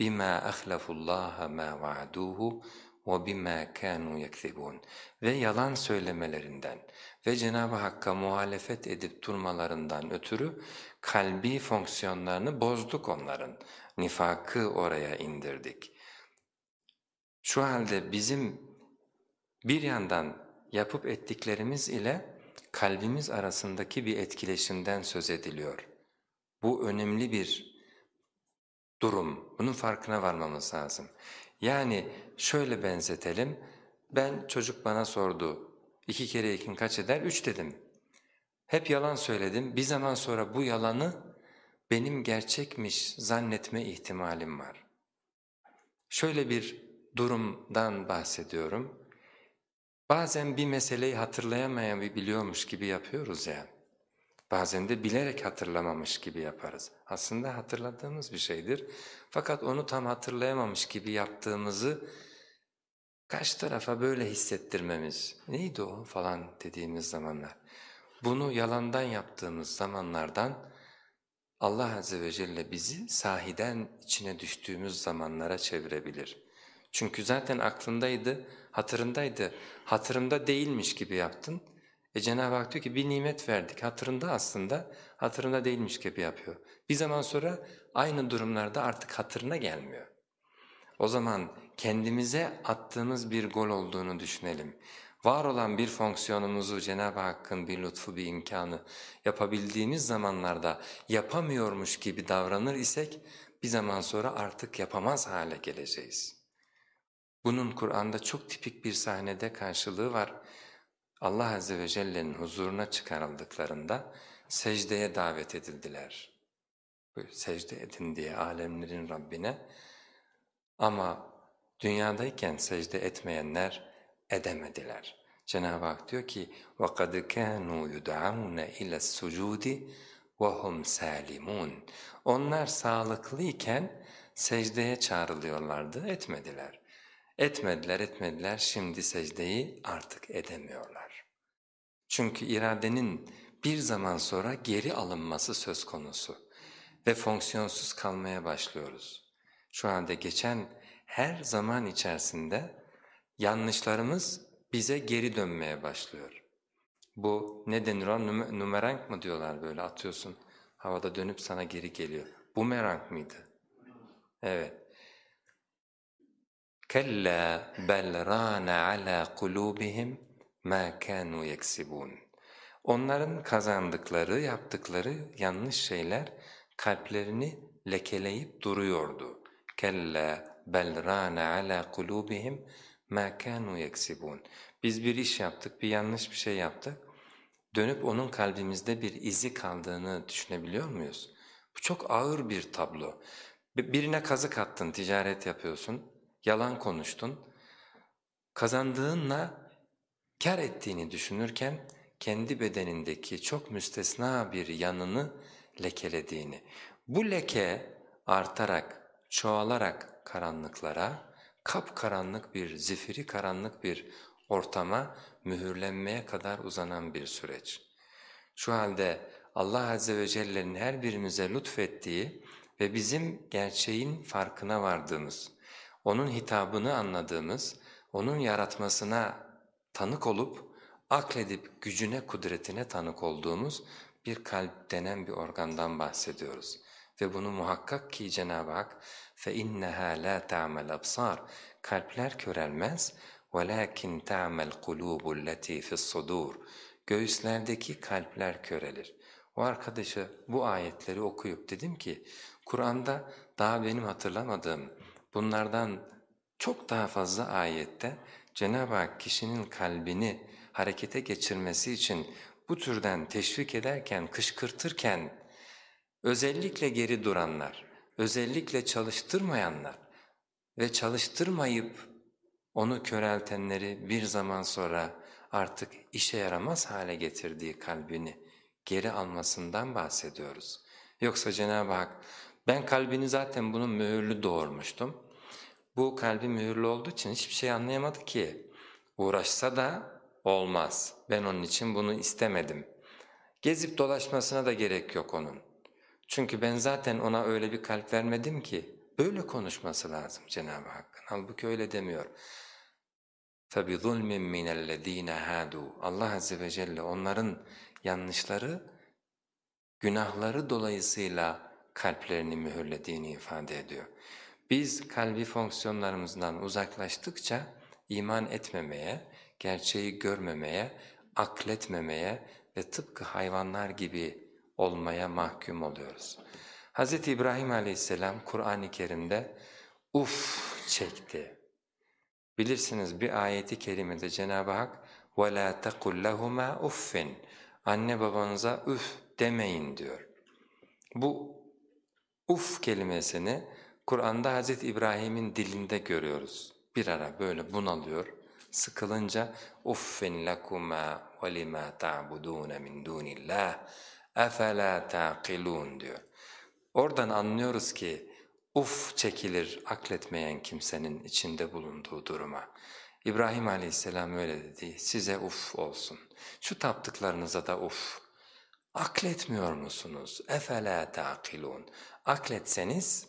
بِمَا أَخْلَفُ اللّٰهَ مَا وَعَدُوهُ وَبِمَا كَانُوا يَكْذِبُونَ Ve yalan söylemelerinden ve Cenab-ı Hakk'a muhalefet edip durmalarından ötürü kalbi fonksiyonlarını bozduk onların. Nifakı oraya indirdik. Şu halde bizim bir yandan yapıp ettiklerimiz ile kalbimiz arasındaki bir etkileşimden söz ediliyor. Bu önemli bir durum. Bunun farkına varmamız lazım. Yani şöyle benzetelim. Ben çocuk bana sordu. İki kere ikin kaç eder? Üç dedim. Hep yalan söyledim. Bir zaman sonra bu yalanı benim gerçekmiş zannetme ihtimalim var. Şöyle bir durumdan bahsediyorum. Bazen bir meseleyi hatırlayamayabiliyormuş gibi yapıyoruz ya. Bazen de bilerek hatırlamamış gibi yaparız. Aslında hatırladığımız bir şeydir. Fakat onu tam hatırlayamamış gibi yaptığımızı kaç tarafa böyle hissettirmemiz, neydi o falan dediğimiz zamanlar. Bunu yalandan yaptığımız zamanlardan Allah Azze ve Celle bizi sahiden içine düştüğümüz zamanlara çevirebilir. Çünkü zaten aklındaydı, hatırındaydı, hatırımda değilmiş gibi yaptın. E Cenab-ı Hak diyor ki bir nimet verdik, hatırında aslında, hatırında değilmiş gibi yapıyor. Bir zaman sonra aynı durumlarda artık hatırına gelmiyor. O zaman kendimize attığımız bir gol olduğunu düşünelim. Var olan bir fonksiyonumuzu Cenab-ı Hakk'ın bir lütfu, bir imkanı yapabildiğimiz zamanlarda yapamıyormuş gibi davranır isek bir zaman sonra artık yapamaz hale geleceğiz. Bunun Kur'an'da çok tipik bir sahnede karşılığı var. Allah Azze ve Celle'nin huzuruna çıkarıldıklarında secdeye davet edildiler. Secde edin diye alemlerin Rabbine. Ama dünyadayken secde etmeyenler edemediler. Cenab-ı Hak diyor ki وَقَدْ كَانُوا يُدْعَوْنَ اِلَى السُّجُودِ وَهُمْ سَالِمُونَ Onlar sağlıklıyken secdeye çağrılıyorlardı, etmediler. Etmediler etmediler şimdi secdeyi artık edemiyorlar. Çünkü iradenin bir zaman sonra geri alınması söz konusu ve fonksiyonsuz kalmaya başlıyoruz. Şu anda geçen her zaman içerisinde yanlışlarımız bize geri dönmeye başlıyor. Bu ne denir o? Numerang mı diyorlar böyle atıyorsun havada dönüp sana geri geliyor. Bu merang mıydı? Evet. Kella bel rana ala kulubihim ma kanu yeksibun. Onların kazandıkları, yaptıkları yanlış şeyler kalplerini lekeleyip duruyordu. Kella bel râne alâ kulûbihim mâ kânû yeksibûn. Biz bir iş yaptık, bir yanlış bir şey yaptık. Dönüp onun kalbimizde bir izi kaldığını düşünebiliyor muyuz? Bu çok ağır bir tablo. Birine kazık attın, ticaret yapıyorsun, yalan konuştun. Kazandığınla kar ettiğini düşünürken kendi bedenindeki çok müstesna bir yanını lekelediğini. Bu leke artarak, çoğalarak karanlıklara, kapkaranlık bir, zifiri karanlık bir ortama mühürlenmeye kadar uzanan bir süreç. Şu halde Allah Azze ve Celle'nin her birimize lütfettiği ve bizim gerçeğin farkına vardığımız, O'nun hitabını anladığımız, O'nun yaratmasına tanık olup, akledip gücüne, kudretine tanık olduğumuz bir kalp denen bir organdan bahsediyoruz. Ve bunu muhakkak ki Cenab-ı Hak فَاِنَّهَا لَا تَعْمَ الْأَبْصَارِ Kalpler körelmez وَلَاكِنْ تَعْمَ الْقُلُوبُ الَّتِي فِي الصُّدُورِ Göğüslerdeki kalpler körelir. O arkadaşa bu ayetleri okuyup dedim ki Kur'an'da daha benim hatırlamadığım bunlardan çok daha fazla ayette Cenab-ı Hak kişinin kalbini harekete geçirmesi için bu türden teşvik ederken, kışkırtırken özellikle geri duranlar, özellikle çalıştırmayanlar ve çalıştırmayıp onu köreltenleri bir zaman sonra artık işe yaramaz hale getirdiği kalbini geri almasından bahsediyoruz. Yoksa Cenab-ı Hak ben kalbini zaten bunun mühürlü doğurmuştum. Bu kalbi mühürlü olduğu için hiçbir şey anlayamadı ki. Uğraşsa da olmaz. Ben onun için bunu istemedim. Gezip dolaşmasına da gerek yok onun. Çünkü ben zaten ona öyle bir kalp vermedim ki. Böyle konuşması lazım Cenab-ı Hakk'ın. Halbuki öyle demiyor. فَبِظُلْمٍ مِّنَ الَّذ۪ينَ هَادُوا Allah Azze ve Celle onların yanlışları, günahları dolayısıyla kalplerini mühürlediğini ifade ediyor. Biz kalbi fonksiyonlarımızdan uzaklaştıkça iman etmemeye, gerçeği görmemeye, akletmemeye ve tıpkı hayvanlar gibi olmaya mahkum oluyoruz. Hz. İbrahim aleyhisselam Kur'an-ı Kerim'de uf çekti. Bilirsiniz bir ayeti kerimede Cenab-ı Hak وَلَا تَقُلْ لَهُمَا uffin Anne babanıza üf demeyin diyor. Bu uf kelimesini Kur'an'da Hz. İbrahim'in dilinde görüyoruz. Bir ara böyle bunalıyor, sıkılınca uffin lekuma ve lima ta'budun min dunillah efela taqilun diyor. Oradan anlıyoruz ki uf çekilir akletmeyen kimsenin içinde bulunduğu duruma. İbrahim aleyhisselam öyle dedi, size uf olsun. Şu taptıklarınıza da uf. Akletmiyor musunuz? اَفَلَا تَعْقِلُونَ Akletseniz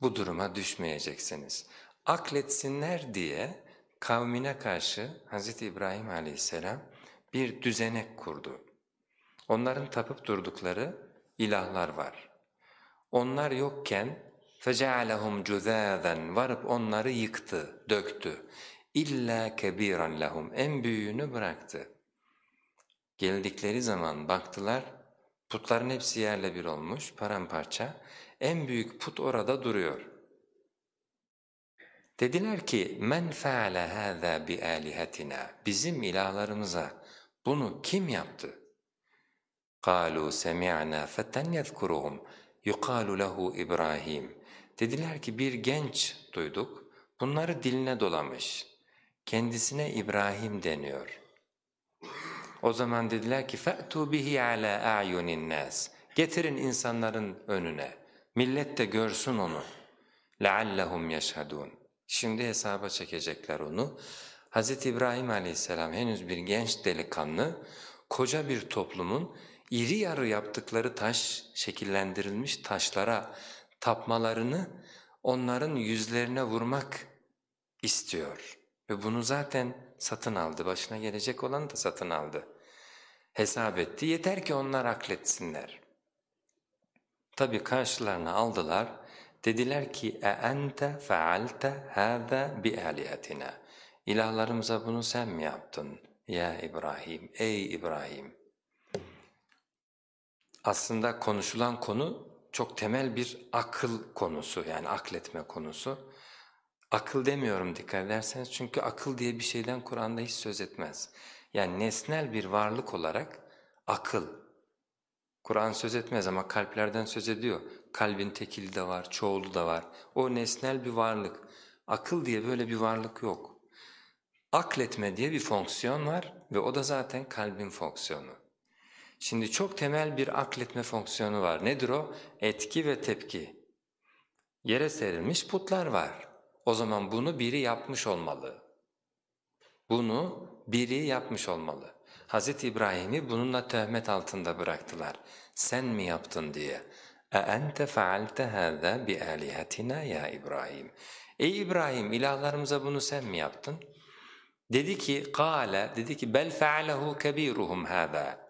bu duruma düşmeyeceksiniz. Akletsinler diye kavmine karşı Hz. İbrahim aleyhisselam bir düzenek kurdu. Onların tapıp durdukları ilahlar var. Onlar yokken فَجَعَلَهُمْ جُذَاذًا Varıp onları yıktı, döktü. İlla kebiran lahum en büyüğünü bıraktı. Geldikleri zaman baktılar, putların hepsi yerle bir olmuş, paramparça. En büyük put orada duruyor. Dediler ki, men feale hâzâ bi âlihetina, bizim ilahlarımıza bunu kim yaptı? قَالُوا سَمِعْنَا فَتَنْ يَذْكُرُهُمْ يُقَالُ لَهُ İbrahim. Dediler ki bir genç duyduk, bunları diline dolamış. Kendisine İbrahim deniyor. O zaman dediler ki فَأْتُوا بِهِ عَلَى أَعْيُنِ النَّاسِ Getirin insanların önüne, millet de görsün onu. لَعَلَّهُمْ يَشْهَدُونَ Şimdi hesaba çekecekler onu. Hz. İbrahim aleyhisselam henüz bir genç delikanlı, koca bir toplumun iri yarı yaptıkları taş, şekillendirilmiş taşlara tapmalarını onların yüzlerine vurmak istiyor. Ve bunu zaten satın aldı, başına gelecek olan da satın aldı. Hesap etti, yeter ki onlar akletsinler. Tabi karşılarına aldılar, dediler ki اَاَنْتَ فَعَلْتَ هَذَا بِآلِيَتِنَا İlahlarımıza bunu sen mi yaptın ya İbrahim, ey İbrahim? Aslında konuşulan konu çok temel bir akıl konusu yani akletme konusu. Akıl demiyorum dikkat ederseniz çünkü akıl diye bir şeyden Kur'an'da hiç söz etmez. Yani nesnel bir varlık olarak akıl. Kur'an söz etmez ama kalplerden söz ediyor. Kalbin tekili de var, çoğulu da var. O nesnel bir varlık. Akıl diye böyle bir varlık yok. Akletme diye bir fonksiyon var ve o da zaten kalbin fonksiyonu. Şimdi çok temel bir akletme fonksiyonu var. Nedir o? Etki ve tepki. Yere serilmiş putlar var. O zaman bunu biri yapmış olmalı. Bunu biri yapmış olmalı. Hz. İbrahim'i bununla töhmet altında bıraktılar. Sen mi yaptın diye. اَاَنْتَ فَعَلْتَ هَذَا بِآلِهَتِنَا ya İbrahim. Ey İbrahim ilahlarımıza bunu sen mi yaptın? Dedi ki, kâle, dedi ki bel fe'alehu kebiruhum hâzâ.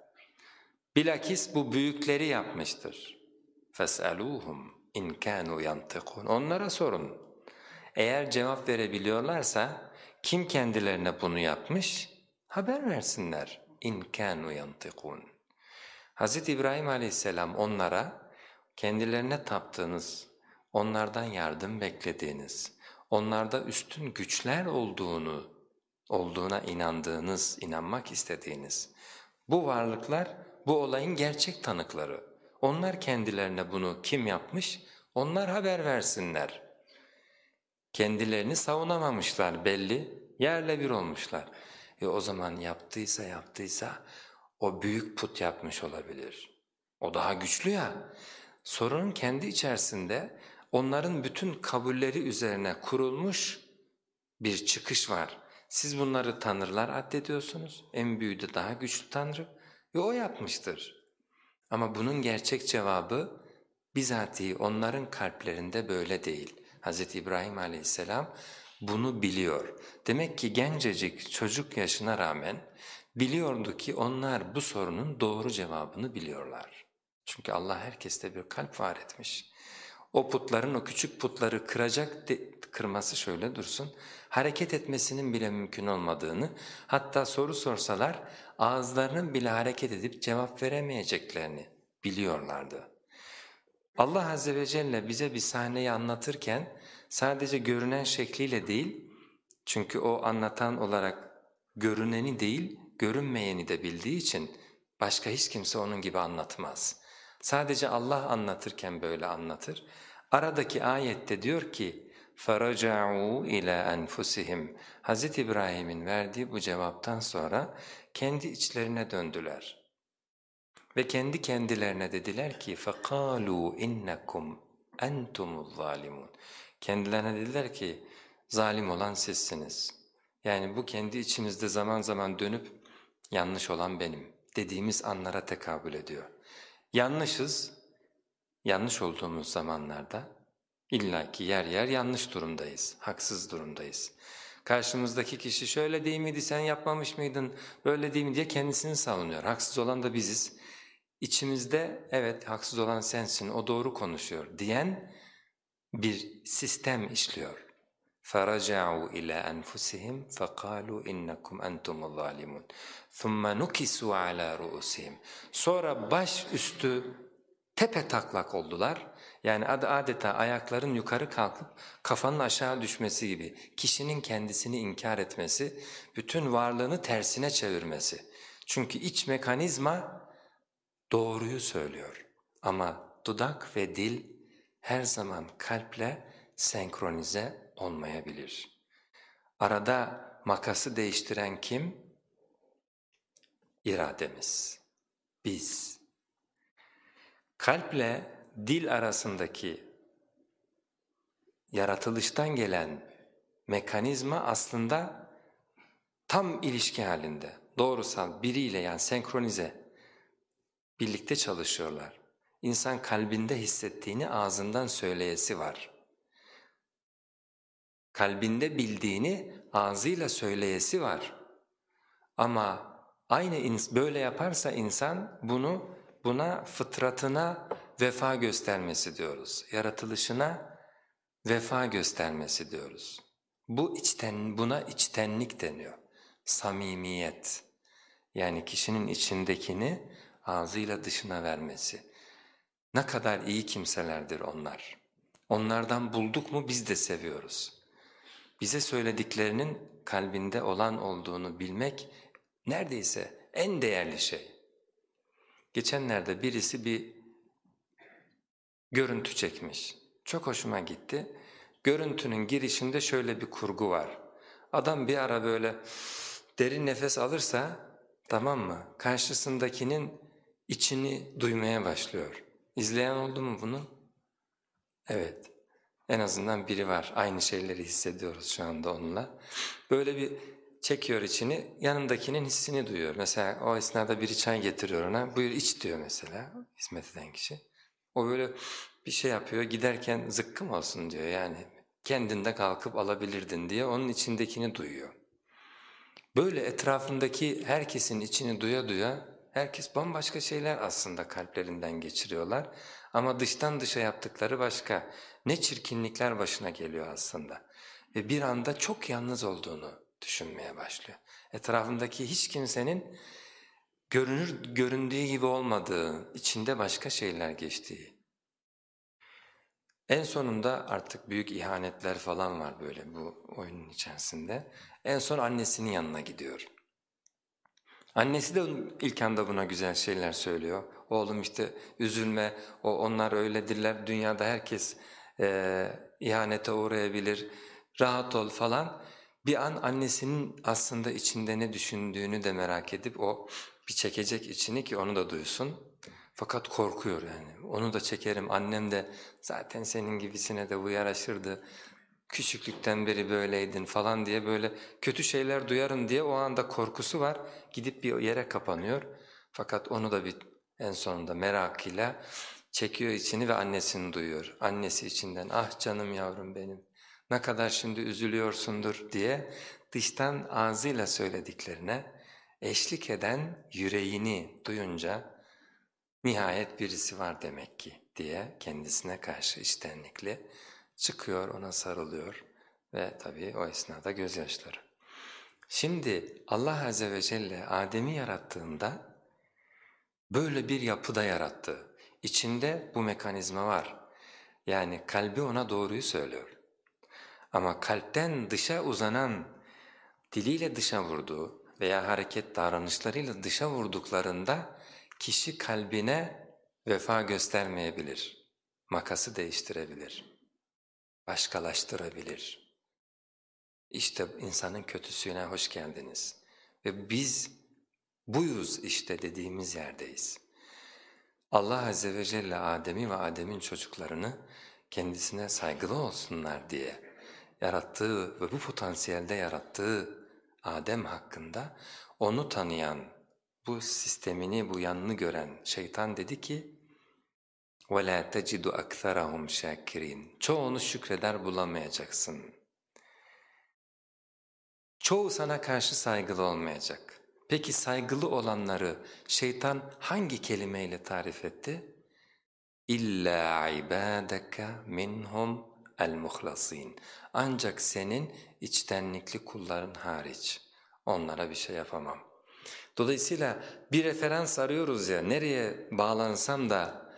Bilakis bu büyükleri yapmıştır. فَاسْأَلُوهُمْ اِنْ كَانُوا يَنْتِقُونَ Onlara sorun. Eğer cevap verebiliyorlarsa kim kendilerine bunu yapmış? Haber versinler. اِنْ كَانُوا يَنْتِقُونَ Hz. İbrahim aleyhisselam onlara kendilerine taptığınız, onlardan yardım beklediğiniz, onlarda üstün güçler olduğunu, olduğuna inandığınız, inanmak istediğiniz Bu varlıklar bu olayın gerçek tanıkları. Onlar kendilerine bunu kim yapmış? Onlar haber versinler. Kendilerini savunamamışlar belli, yerle bir olmuşlar. E o zaman yaptıysa yaptıysa o büyük put yapmış olabilir. O daha güçlü ya. Sorunun kendi içerisinde onların bütün kabulleri üzerine kurulmuş bir çıkış var. Siz bunları tanrılar addediyorsunuz. En büyüğü de daha güçlü tanrı ve o yapmıştır. Ama bunun gerçek cevabı bizatihi onların kalplerinde böyle değil. Hz. İbrahim aleyhisselam bunu biliyor. Demek ki gencecik çocuk yaşına rağmen biliyordu ki onlar bu sorunun doğru cevabını biliyorlar. Çünkü Allah herkeste bir kalp var etmiş. O putların o küçük putları kıracak kırması şöyle dursun, hareket etmesinin bile mümkün olmadığını, hatta soru sorsalar ağızlarının bile hareket edip cevap veremeyeceklerini biliyorlardı. Allah Azze ve Celle bize bir sahneyi anlatırken sadece görünen şekliyle değil, çünkü o anlatan olarak görüneni değil, görünmeyeni de bildiği için başka hiç kimse onun gibi anlatmaz. Sadece Allah anlatırken böyle anlatır. Aradaki ayette diyor ki فَرَجَعُوا اِلَى أَنْفُسِهِمْ Hz. İbrahim'in verdiği bu cevaptan sonra kendi içlerine döndüler. Ve kendi kendilerine dediler ki فَقَالُوا اِنَّكُمْ اَنْتُمُ الظَّالِمُونَ Kendilerine dediler ki zalim olan sizsiniz. Yani bu kendi içimizde zaman zaman dönüp yanlış olan benim dediğimiz anlara tekabül ediyor. Yanlışız, yanlış olduğumuz zamanlarda illaki yer yer yanlış durumdayız, haksız durumdayız. Karşımızdaki kişi şöyle değil miydi, sen yapmamış mıydın, böyle değil mi diye kendisini savunuyor. Haksız olan da biziz. İçimizde evet haksız olan sensin, o doğru konuşuyor diyen bir sistem işliyor. فَرَجَعُوا إِلَى أَنفُسِهِمْ فَقَالُوا إِنَّكُمْ أَنْتُمُ الظَّالِمُونَ ثُمَّ نُكِسُوا عَلَى رُؤُسِهِمْ Sonra baş üstü tepe taklak oldular. Yani adeta ayakların yukarı kalkıp kafanın aşağı düşmesi gibi kişinin kendisini inkar etmesi, bütün varlığını tersine çevirmesi. Çünkü iç mekanizma doğruyu söylüyor ama dudak ve dil her zaman kalple senkronize olmayabilir. Arada makası değiştiren kim? İrademiz, biz. Kalple dil arasındaki yaratılıştan gelen mekanizma aslında tam ilişki halinde, doğrusal biriyle yani senkronize birlikte çalışıyorlar. İnsan kalbinde hissettiğini ağzından söyleyesi var. Kalbinde bildiğini ağzıyla söyleyesi var. Ama aynı böyle yaparsa insan bunu buna fıtratına vefa göstermesi diyoruz. Yaratılışına vefa göstermesi diyoruz. Bu içten buna içtenlik deniyor. Samimiyet. Yani kişinin içindekini ağzıyla dışına vermesi. Ne kadar iyi kimselerdir onlar. Onlardan bulduk mu biz de seviyoruz. Bize söylediklerinin kalbinde olan olduğunu bilmek neredeyse en değerli şey. Geçenlerde birisi bir görüntü çekmiş. Çok hoşuma gitti. Görüntünün girişinde şöyle bir kurgu var. Adam bir ara böyle derin nefes alırsa tamam mı karşısındakinin içini duymaya başlıyor. İzleyen oldu mu bunu? Evet. En azından biri var. Aynı şeyleri hissediyoruz şu anda onunla. Böyle bir çekiyor içini, yanındakinin hissini duyuyor. Mesela o esnada biri çay getiriyor ona, buyur iç diyor mesela hizmet eden kişi. O böyle bir şey yapıyor, giderken zıkkım olsun diyor yani. Kendinde kalkıp alabilirdin diye onun içindekini duyuyor. Böyle etrafındaki herkesin içini duya duya, herkes bambaşka şeyler aslında kalplerinden geçiriyorlar. Ama dıştan dışa yaptıkları başka. Ne çirkinlikler başına geliyor aslında. Ve bir anda çok yalnız olduğunu düşünmeye başlıyor. Etrafındaki hiç kimsenin görünür göründüğü gibi olmadığı, içinde başka şeyler geçtiği. En sonunda artık büyük ihanetler falan var böyle bu oyunun içerisinde. En son annesinin yanına gidiyor. Annesi de ilk anda buna güzel şeyler söylüyor. Oğlum işte üzülme, o onlar öyledirler, dünyada herkes e, ihanete uğrayabilir, rahat ol falan. Bir an annesinin aslında içinde ne düşündüğünü de merak edip o bir çekecek içini ki onu da duysun. Fakat korkuyor yani. Onu da çekerim. Annem de zaten senin gibisine de bu yaraşırdı. Küçüklükten beri böyleydin falan diye böyle kötü şeyler duyarım diye o anda korkusu var. Gidip bir yere kapanıyor. Fakat onu da bir en sonunda merakıyla çekiyor içini ve annesini duyuyor. Annesi içinden ah canım yavrum benim ne kadar şimdi üzülüyorsundur diye dıştan ağzıyla söylediklerine eşlik eden yüreğini duyunca nihayet birisi var demek ki diye kendisine karşı içtenlikle çıkıyor ona sarılıyor ve tabii o esnada gözyaşları. Şimdi Allah Azze ve Celle Adem'i yarattığında böyle bir yapıda yarattı. İçinde bu mekanizma var. Yani kalbi ona doğruyu söylüyor. Ama kalpten dışa uzanan, diliyle dışa vurduğu veya hareket davranışlarıyla dışa vurduklarında kişi kalbine vefa göstermeyebilir, makası değiştirebilir, başkalaştırabilir. İşte insanın kötüsüne hoş geldiniz ve biz buyuz işte dediğimiz yerdeyiz. Allah Azze ve Celle Adem'i ve Adem'in çocuklarını kendisine saygılı olsunlar diye yarattığı ve bu potansiyelde yarattığı Adem hakkında onu tanıyan, bu sistemini, bu yanını gören şeytan dedi ki وَلَا تَجِدُ أَكْثَرَهُمْ شَاكِرِينَ Çoğunu şükreder bulamayacaksın. Çoğu sana karşı saygılı olmayacak. Peki saygılı olanları şeytan hangi kelimeyle tarif etti? İlla ibadaka minhum el-muhlasin. Ancak senin içtenlikli kulların hariç. Onlara bir şey yapamam. Dolayısıyla bir referans arıyoruz ya, nereye bağlansam da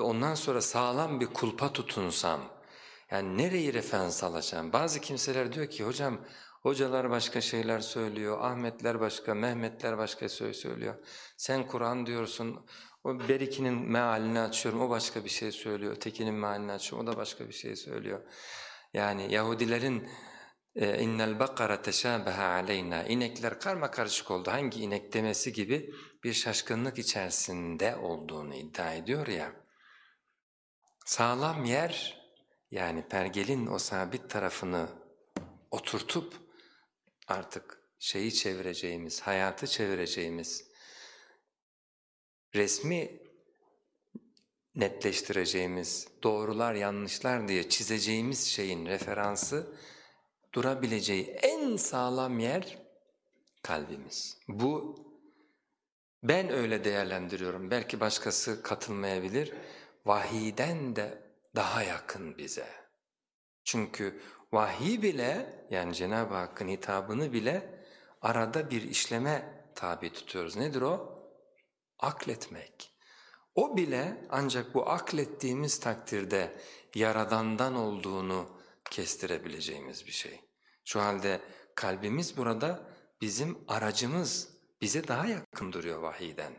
ondan sonra sağlam bir kulpa tutunsam, yani nereyi referans alacağım? Bazı kimseler diyor ki hocam hocalar başka şeyler söylüyor, Ahmetler başka, Mehmetler başka şey söylüyor. Sen Kur'an diyorsun, o berikinin mealini açıyorum, o başka bir şey söylüyor. Tekinin mealini açıyorum, o da başka bir şey söylüyor. Yani Yahudilerin e, innel bakara teşabeha aleyna inekler karma karışık oldu. Hangi inek demesi gibi bir şaşkınlık içerisinde olduğunu iddia ediyor ya. Sağlam yer yani pergelin o sabit tarafını oturtup artık şeyi çevireceğimiz, hayatı çevireceğimiz resmi netleştireceğimiz, doğrular yanlışlar diye çizeceğimiz şeyin referansı durabileceği en sağlam yer kalbimiz. Bu ben öyle değerlendiriyorum. Belki başkası katılmayabilir. Vahiyden de daha yakın bize. Çünkü vahiy bile yani Cenab-ı Hakk'ın hitabını bile arada bir işleme tabi tutuyoruz. Nedir o? Akletmek. O bile ancak bu aklettiğimiz takdirde Yaradan'dan olduğunu kestirebileceğimiz bir şey. Şu halde kalbimiz burada bizim aracımız, bize daha yakın duruyor vahiyden.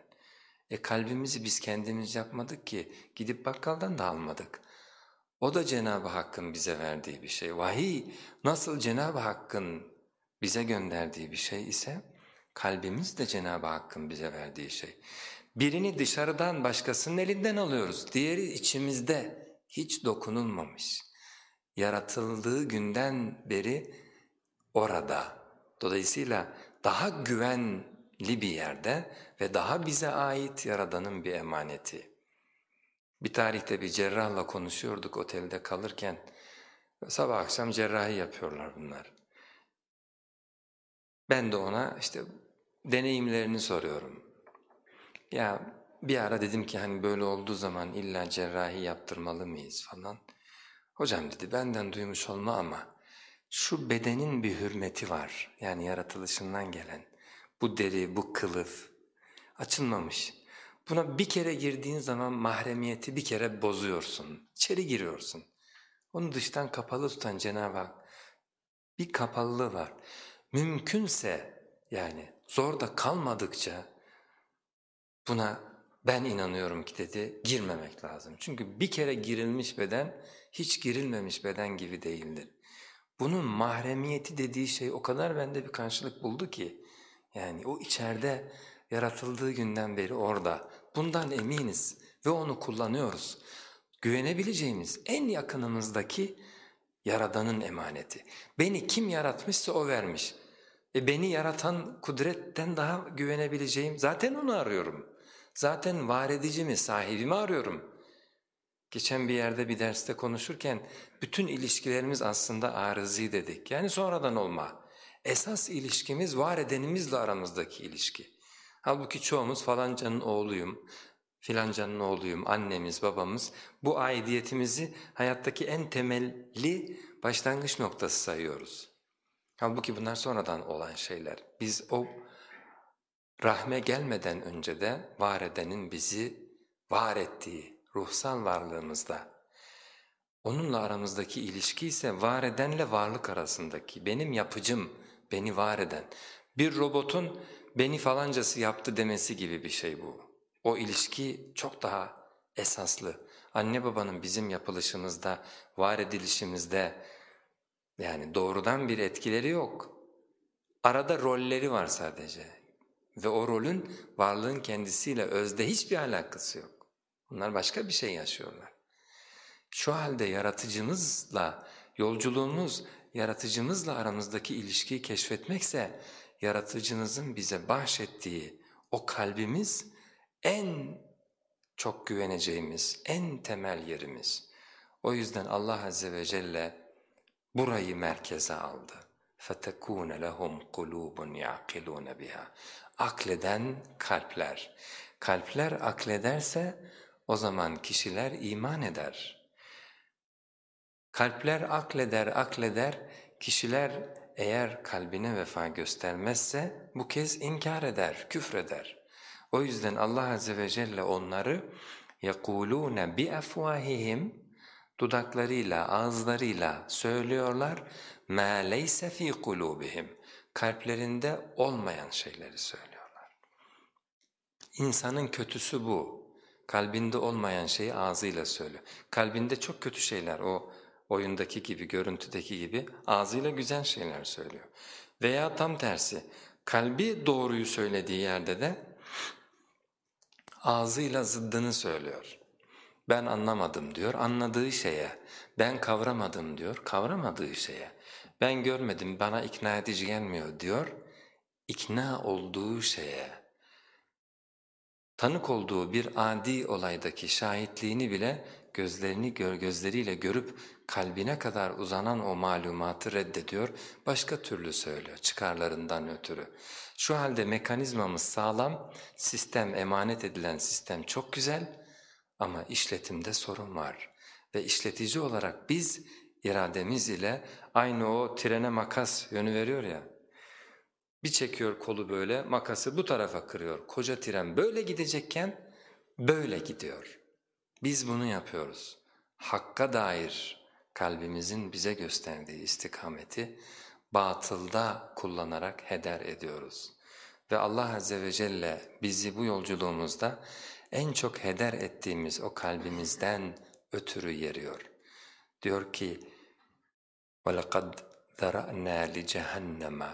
E kalbimizi biz kendimiz yapmadık ki, gidip bakkaldan da almadık. O da Cenab-ı Hakk'ın bize verdiği bir şey. Vahiy nasıl Cenab-ı Hakk'ın bize gönderdiği bir şey ise, Kalbimiz de Cenab-ı Hakk'ın bize verdiği şey. Birini dışarıdan başkasının elinden alıyoruz, diğeri içimizde hiç dokunulmamış. Yaratıldığı günden beri orada. Dolayısıyla daha güvenli bir yerde ve daha bize ait Yaradan'ın bir emaneti. Bir tarihte bir cerrahla konuşuyorduk otelde kalırken, sabah akşam cerrahi yapıyorlar bunlar. Ben de ona işte deneyimlerini soruyorum. Ya bir ara dedim ki hani böyle olduğu zaman illa cerrahi yaptırmalı mıyız falan. Hocam dedi benden duymuş olma ama şu bedenin bir hürmeti var yani yaratılışından gelen. Bu deri, bu kılıf açılmamış. Buna bir kere girdiğin zaman mahremiyeti bir kere bozuyorsun, içeri giriyorsun. Onu dıştan kapalı tutan Cenab-ı Hak bir kapalılığı var. Mümkünse yani zor da kalmadıkça buna ben inanıyorum ki dedi girmemek lazım. Çünkü bir kere girilmiş beden hiç girilmemiş beden gibi değildir. Bunun mahremiyeti dediği şey o kadar bende bir karşılık buldu ki yani o içeride yaratıldığı günden beri orada. Bundan eminiz ve onu kullanıyoruz. Güvenebileceğimiz en yakınımızdaki Yaradan'ın emaneti. Beni kim yaratmışsa o vermiş. E beni yaratan kudretten daha güvenebileceğim zaten onu arıyorum. Zaten var edicimi, sahibimi arıyorum. Geçen bir yerde bir derste konuşurken bütün ilişkilerimiz aslında arızi dedik. Yani sonradan olma. Esas ilişkimiz var edenimizle aramızdaki ilişki. Halbuki çoğumuz falancanın oğluyum, filancanın oğluyum, annemiz, babamız bu aidiyetimizi hayattaki en temelli başlangıç noktası sayıyoruz. Halbuki bunlar sonradan olan şeyler. Biz o rahme gelmeden önce de var edenin bizi var ettiği ruhsal varlığımızda, onunla aramızdaki ilişki ise var edenle varlık arasındaki, benim yapıcım, beni var eden, bir robotun beni falancası yaptı demesi gibi bir şey bu. O ilişki çok daha esaslı. Anne babanın bizim yapılışımızda, var edilişimizde yani doğrudan bir etkileri yok. Arada rolleri var sadece ve o rolün varlığın kendisiyle özde hiçbir alakası yok. Bunlar başka bir şey yaşıyorlar. Şu halde yaratıcımızla, yolculuğumuz, yaratıcımızla aramızdaki ilişkiyi keşfetmekse, yaratıcımızın bize bahşettiği o kalbimiz en çok güveneceğimiz, en temel yerimiz. O yüzden Allah Azze ve Celle burayı merkeze aldı. فَتَكُونَ لَهُمْ قُلُوبٌ يَعْقِلُونَ بِهَا Akleden kalpler. Kalpler aklederse o zaman kişiler iman eder. Kalpler akleder, akleder, kişiler eğer kalbine vefa göstermezse bu kez inkar eder, küfreder. O yüzden Allah Azze ve Celle onları يَقُولُونَ بِأَفْوَاهِهِمْ dudaklarıyla, ağızlarıyla söylüyorlar مَا لَيْسَ ف۪ي قُلُوبِهِمْ kalplerinde olmayan şeyleri söylüyorlar. İnsanın kötüsü bu. Kalbinde olmayan şeyi ağzıyla söylüyor. Kalbinde çok kötü şeyler o oyundaki gibi, görüntüdeki gibi ağzıyla güzel şeyler söylüyor. Veya tam tersi kalbi doğruyu söylediği yerde de ağzıyla zıddını söylüyor. Ben anlamadım diyor, anladığı şeye. Ben kavramadım diyor, kavramadığı şeye. Ben görmedim, bana ikna edici gelmiyor diyor. İkna olduğu şeye, tanık olduğu bir adi olaydaki şahitliğini bile gözlerini gör, gözleriyle görüp kalbine kadar uzanan o malumatı reddediyor, başka türlü söylüyor çıkarlarından ötürü. Şu halde mekanizmamız sağlam, sistem emanet edilen sistem çok güzel ama işletimde sorun var. Ve işletici olarak biz irademiz ile aynı o trene makas yönü veriyor ya, bir çekiyor kolu böyle, makası bu tarafa kırıyor. Koca tren böyle gidecekken böyle gidiyor. Biz bunu yapıyoruz. Hakka dair kalbimizin bize gösterdiği istikameti batılda kullanarak heder ediyoruz. Ve Allah Azze ve Celle bizi bu yolculuğumuzda en çok heder ettiğimiz o kalbimizden ötürü yeriyor. Diyor ki وَلَقَدْ ذَرَأْنَا لِجَهَنَّمَا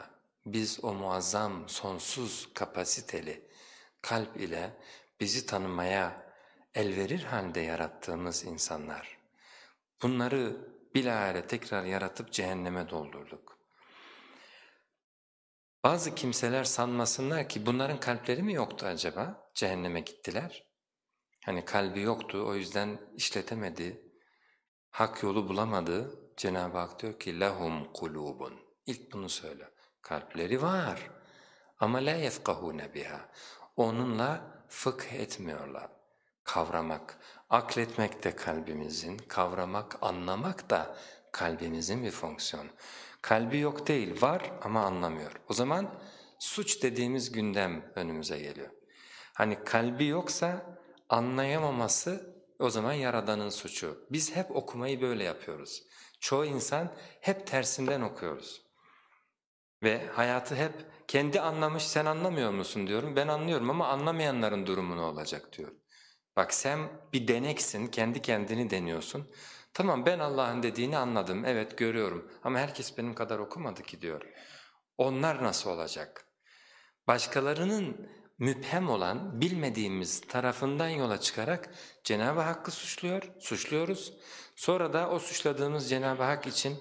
Biz o muazzam, sonsuz kapasiteli kalp ile bizi tanımaya el verir halde yarattığımız insanlar. Bunları bilahare tekrar yaratıp cehenneme doldurduk. Bazı kimseler sanmasınlar ki bunların kalpleri mi yoktu acaba? Cehenneme gittiler. Hani kalbi yoktu o yüzden işletemedi, hak yolu bulamadı. Cenab-ı Hak diyor ki lahum kulubun. İlk bunu söyle. Kalpleri var ama la yefkahune biha. Onunla fıkh etmiyorlar. Kavramak, akletmek de kalbimizin, kavramak, anlamak da kalbimizin bir fonksiyonu. Kalbi yok değil, var ama anlamıyor. O zaman suç dediğimiz gündem önümüze geliyor. Hani kalbi yoksa anlayamaması o zaman Yaradan'ın suçu. Biz hep okumayı böyle yapıyoruz. Çoğu insan hep tersinden okuyoruz. Ve hayatı hep kendi anlamış sen anlamıyor musun diyorum. Ben anlıyorum ama anlamayanların durumu ne olacak diyor. Bak sen bir deneksin, kendi kendini deniyorsun. Tamam ben Allah'ın dediğini anladım, evet görüyorum ama herkes benim kadar okumadı ki diyor. Onlar nasıl olacak? Başkalarının müphem olan, bilmediğimiz tarafından yola çıkarak Cenab-ı Hakk'ı suçluyor, suçluyoruz. Sonra da o suçladığımız Cenab-ı Hak için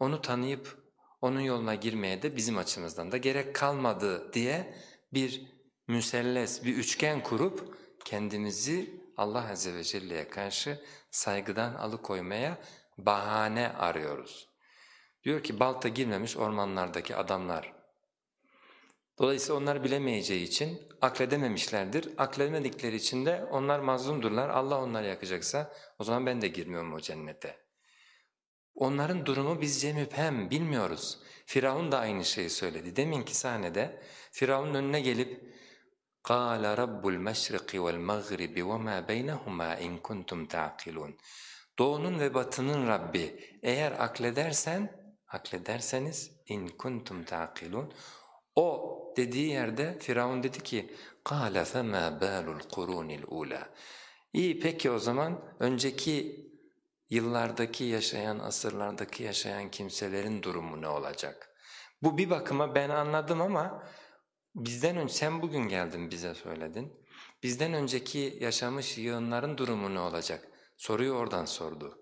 onu tanıyıp onun yoluna girmeye de bizim açımızdan da gerek kalmadı diye bir müselles, bir üçgen kurup kendimizi Allah Azze ve Celle'ye karşı saygıdan alıkoymaya bahane arıyoruz. Diyor ki balta girmemiş ormanlardaki adamlar. Dolayısıyla onlar bilemeyeceği için akledememişlerdir. Akledemedikleri için de onlar mazlumdurlar. Allah onları yakacaksa o zaman ben de girmiyorum o cennete. Onların durumu bizce müphem, bilmiyoruz. Firavun da aynı şeyi söyledi. Deminki sahnede Firavun'un önüne gelip قال رب المشرق والمغرب وما بينهما إن كنتم تعقلون Doğunun ve batının Rabbi eğer akledersen, aklederseniz in kuntum taqilun o dediği yerde Firavun dedi ki قَالَ فَمَا بَالُ الْقُرُونِ الْعُولَى İyi peki o zaman önceki yıllardaki yaşayan, asırlardaki yaşayan kimselerin durumu ne olacak? Bu bir bakıma ben anladım ama bizden önce, sen bugün geldin bize söyledin. Bizden önceki yaşamış yığınların durumu ne olacak? Soruyu oradan sordu.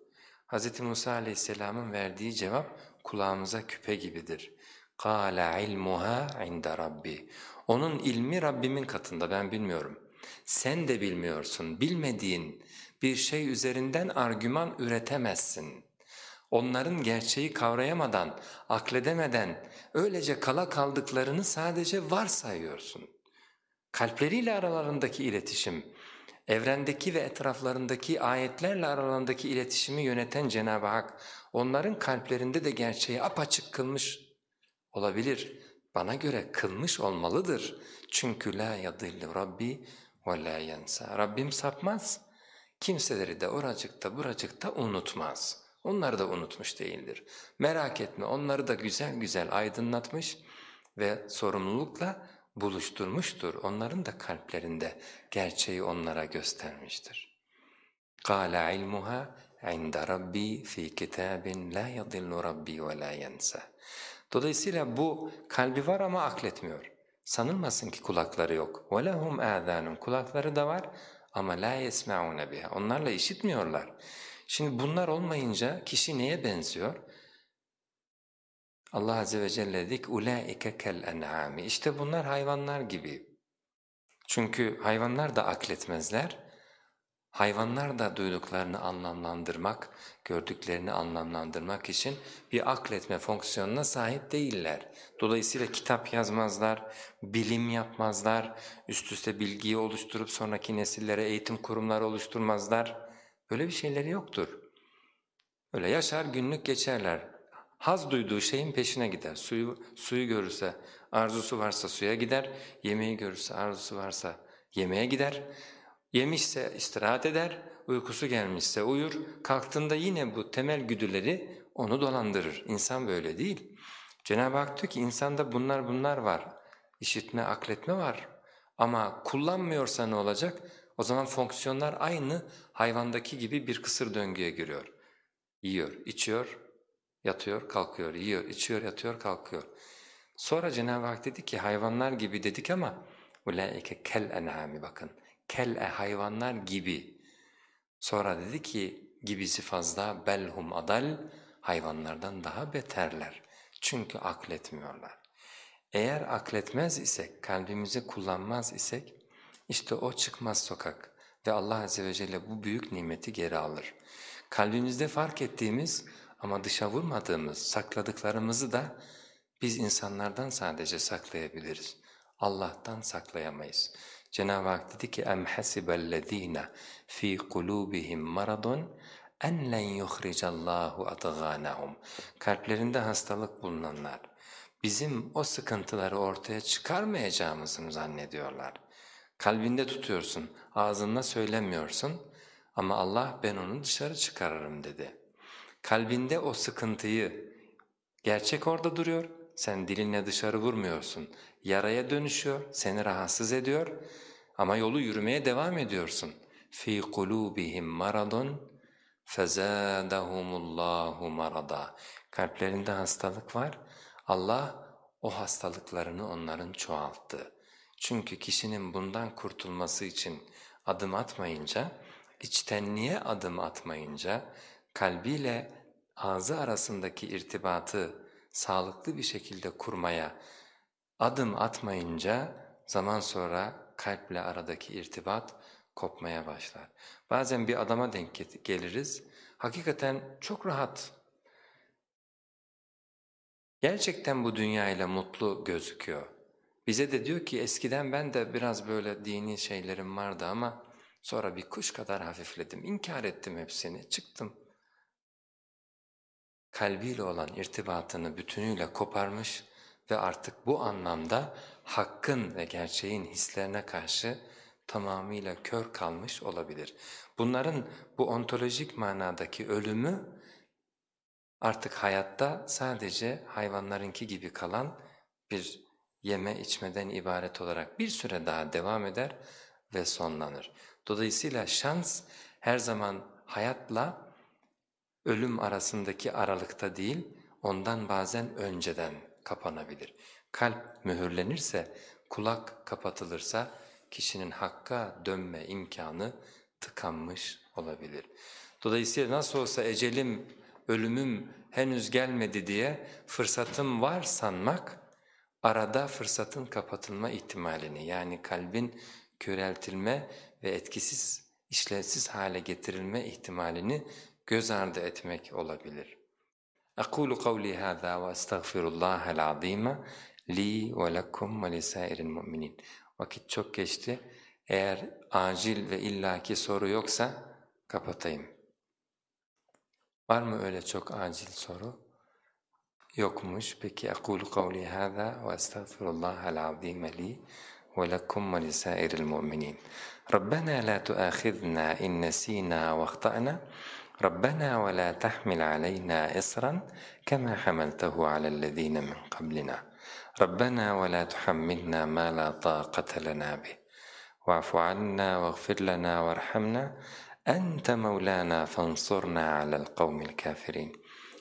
Hz. Musa aleyhisselamın verdiği cevap kulağımıza küpe gibidir. قَالَ عِلْمُهَا عِنْدَ رَبِّي Onun ilmi Rabbimin katında ben bilmiyorum. Sen de bilmiyorsun. Bilmediğin bir şey üzerinden argüman üretemezsin. Onların gerçeği kavrayamadan, akledemeden öylece kala kaldıklarını sadece varsayıyorsun. Kalpleriyle aralarındaki iletişim, evrendeki ve etraflarındaki ayetlerle aralarındaki iletişimi yöneten Cenab-ı Hak, onların kalplerinde de gerçeği apaçık kılmış olabilir. Bana göre kılmış olmalıdır. Çünkü la yadillu Rabbi ve la yensa. Rabbim sapmaz. Kimseleri de oracıkta buracıkta unutmaz. Onları da unutmuş değildir. Merak etme onları da güzel güzel aydınlatmış ve sorumlulukla buluşturmuştur. Onların da kalplerinde gerçeği onlara göstermiştir. قَالَ عِلْمُهَا عِنْدَ رَبِّي ف۪ي كِتَابٍ لَا يَضِلُّ رَبِّي وَلَا يَنْسَى Dolayısıyla bu kalbi var ama akletmiyor. Sanılmasın ki kulakları yok. وَلَهُمْ اَذَانٌ Kulakları da var ama لَا يَسْمَعُونَ بِهَا Onlarla işitmiyorlar. Şimdi bunlar olmayınca kişi neye benziyor? Allah Azze ve Celle dedik ulaike kel en'ami. İşte bunlar hayvanlar gibi. Çünkü hayvanlar da akletmezler. Hayvanlar da duyduklarını anlamlandırmak, gördüklerini anlamlandırmak için bir akletme fonksiyonuna sahip değiller. Dolayısıyla kitap yazmazlar, bilim yapmazlar, üst üste bilgiyi oluşturup sonraki nesillere eğitim kurumları oluşturmazlar. Böyle bir şeyleri yoktur. Öyle yaşar günlük geçerler. Haz duyduğu şeyin peşine gider. Suyu, suyu görürse, arzusu varsa suya gider, yemeği görürse, arzusu varsa yemeğe gider. Yemişse istirahat eder, uykusu gelmişse uyur, kalktığında yine bu temel güdüleri onu dolandırır. İnsan böyle değil. Cenab-ı Hak diyor ki insanda bunlar bunlar var. İşitme, akletme var. Ama kullanmıyorsa ne olacak? O zaman fonksiyonlar aynı hayvandaki gibi bir kısır döngüye giriyor. Yiyor, içiyor, yatıyor, kalkıyor, yiyor, içiyor, yatıyor, kalkıyor. Sonra Cenab-ı Hak dedi ki hayvanlar gibi dedik ama ulaike kel en'ami bakın. Kel e hayvanlar gibi. Sonra dedi ki gibisi fazla belhum adal hayvanlardan daha beterler. Çünkü akletmiyorlar. Eğer akletmez isek, kalbimizi kullanmaz isek işte o çıkmaz sokak ve Allah Azze ve Celle bu büyük nimeti geri alır. Kalbimizde fark ettiğimiz ama dışa vurmadığımız, sakladıklarımızı da biz insanlardan sadece saklayabiliriz. Allah'tan saklayamayız. Cenab-ı Hak dedi ki اَمْ حَسِبَ الَّذ۪ينَ ف۪ي قُلُوبِهِمْ مَرَضٌ اَنْ لَنْ يُخْرِجَ اللّٰهُ اَضْغَانَهُمْ Kalplerinde hastalık bulunanlar, bizim o sıkıntıları ortaya çıkarmayacağımızı mı zannediyorlar? Kalbinde tutuyorsun, ağzınla söylemiyorsun ama Allah ben onu dışarı çıkarırım dedi. Kalbinde o sıkıntıyı, gerçek orada duruyor, sen dilinle dışarı vurmuyorsun. Yaraya dönüşüyor, seni rahatsız ediyor ama yolu yürümeye devam ediyorsun. فِي قُلُوبِهِمْ مَرَضٌ فَزَادَهُمُ اللّٰهُ مَرَضًا Kalplerinde hastalık var. Allah o hastalıklarını onların çoğalttı. Çünkü kişinin bundan kurtulması için adım atmayınca, içtenliğe adım atmayınca, kalbiyle ağzı arasındaki irtibatı sağlıklı bir şekilde kurmaya adım atmayınca zaman sonra kalple aradaki irtibat kopmaya başlar. Bazen bir adama denk geliriz, hakikaten çok rahat, gerçekten bu dünyayla mutlu gözüküyor. Bize de diyor ki eskiden ben de biraz böyle dini şeylerim vardı ama sonra bir kuş kadar hafifledim, inkar ettim hepsini, çıktım. Kalbiyle olan irtibatını bütünüyle koparmış ve artık bu anlamda hakkın ve gerçeğin hislerine karşı tamamıyla kör kalmış olabilir. Bunların bu ontolojik manadaki ölümü artık hayatta sadece hayvanlarınki gibi kalan bir yeme içmeden ibaret olarak bir süre daha devam eder ve sonlanır. Dolayısıyla şans her zaman hayatla ölüm arasındaki aralıkta değil, ondan bazen önceden kapanabilir. Kalp mühürlenirse, kulak kapatılırsa kişinin hakka dönme imkanı tıkanmış olabilir. Dolayısıyla nasıl olsa ecelim, ölümüm henüz gelmedi diye fırsatım var sanmak, arada fırsatın kapatılma ihtimalini yani kalbin köreltilme ve etkisiz, işlevsiz hale getirilme ihtimalini göz ardı etmek olabilir. أقول قولي هذا وأستغفر الله العظيم li ve lekum ve lisairil mu'minin. Vakit çok geçti. Eğer acil ve illaki soru yoksa kapatayım. Var mı öyle çok acil soru? يكمش بك. أقول قولي هذا وأستغفر الله العظيم لي ولكم ولسائر المؤمنين. ربنا لا تؤاخذنا إن نسينا واخطأنا. ربنا ولا تحمل علينا إصرا كما حملته على الذين من قبلنا. ربنا ولا تحملنا ما لا طاقة لنا به. واعف عنا واغفر لنا وارحمنا. أنت مولانا فانصرنا على القوم الكافرين.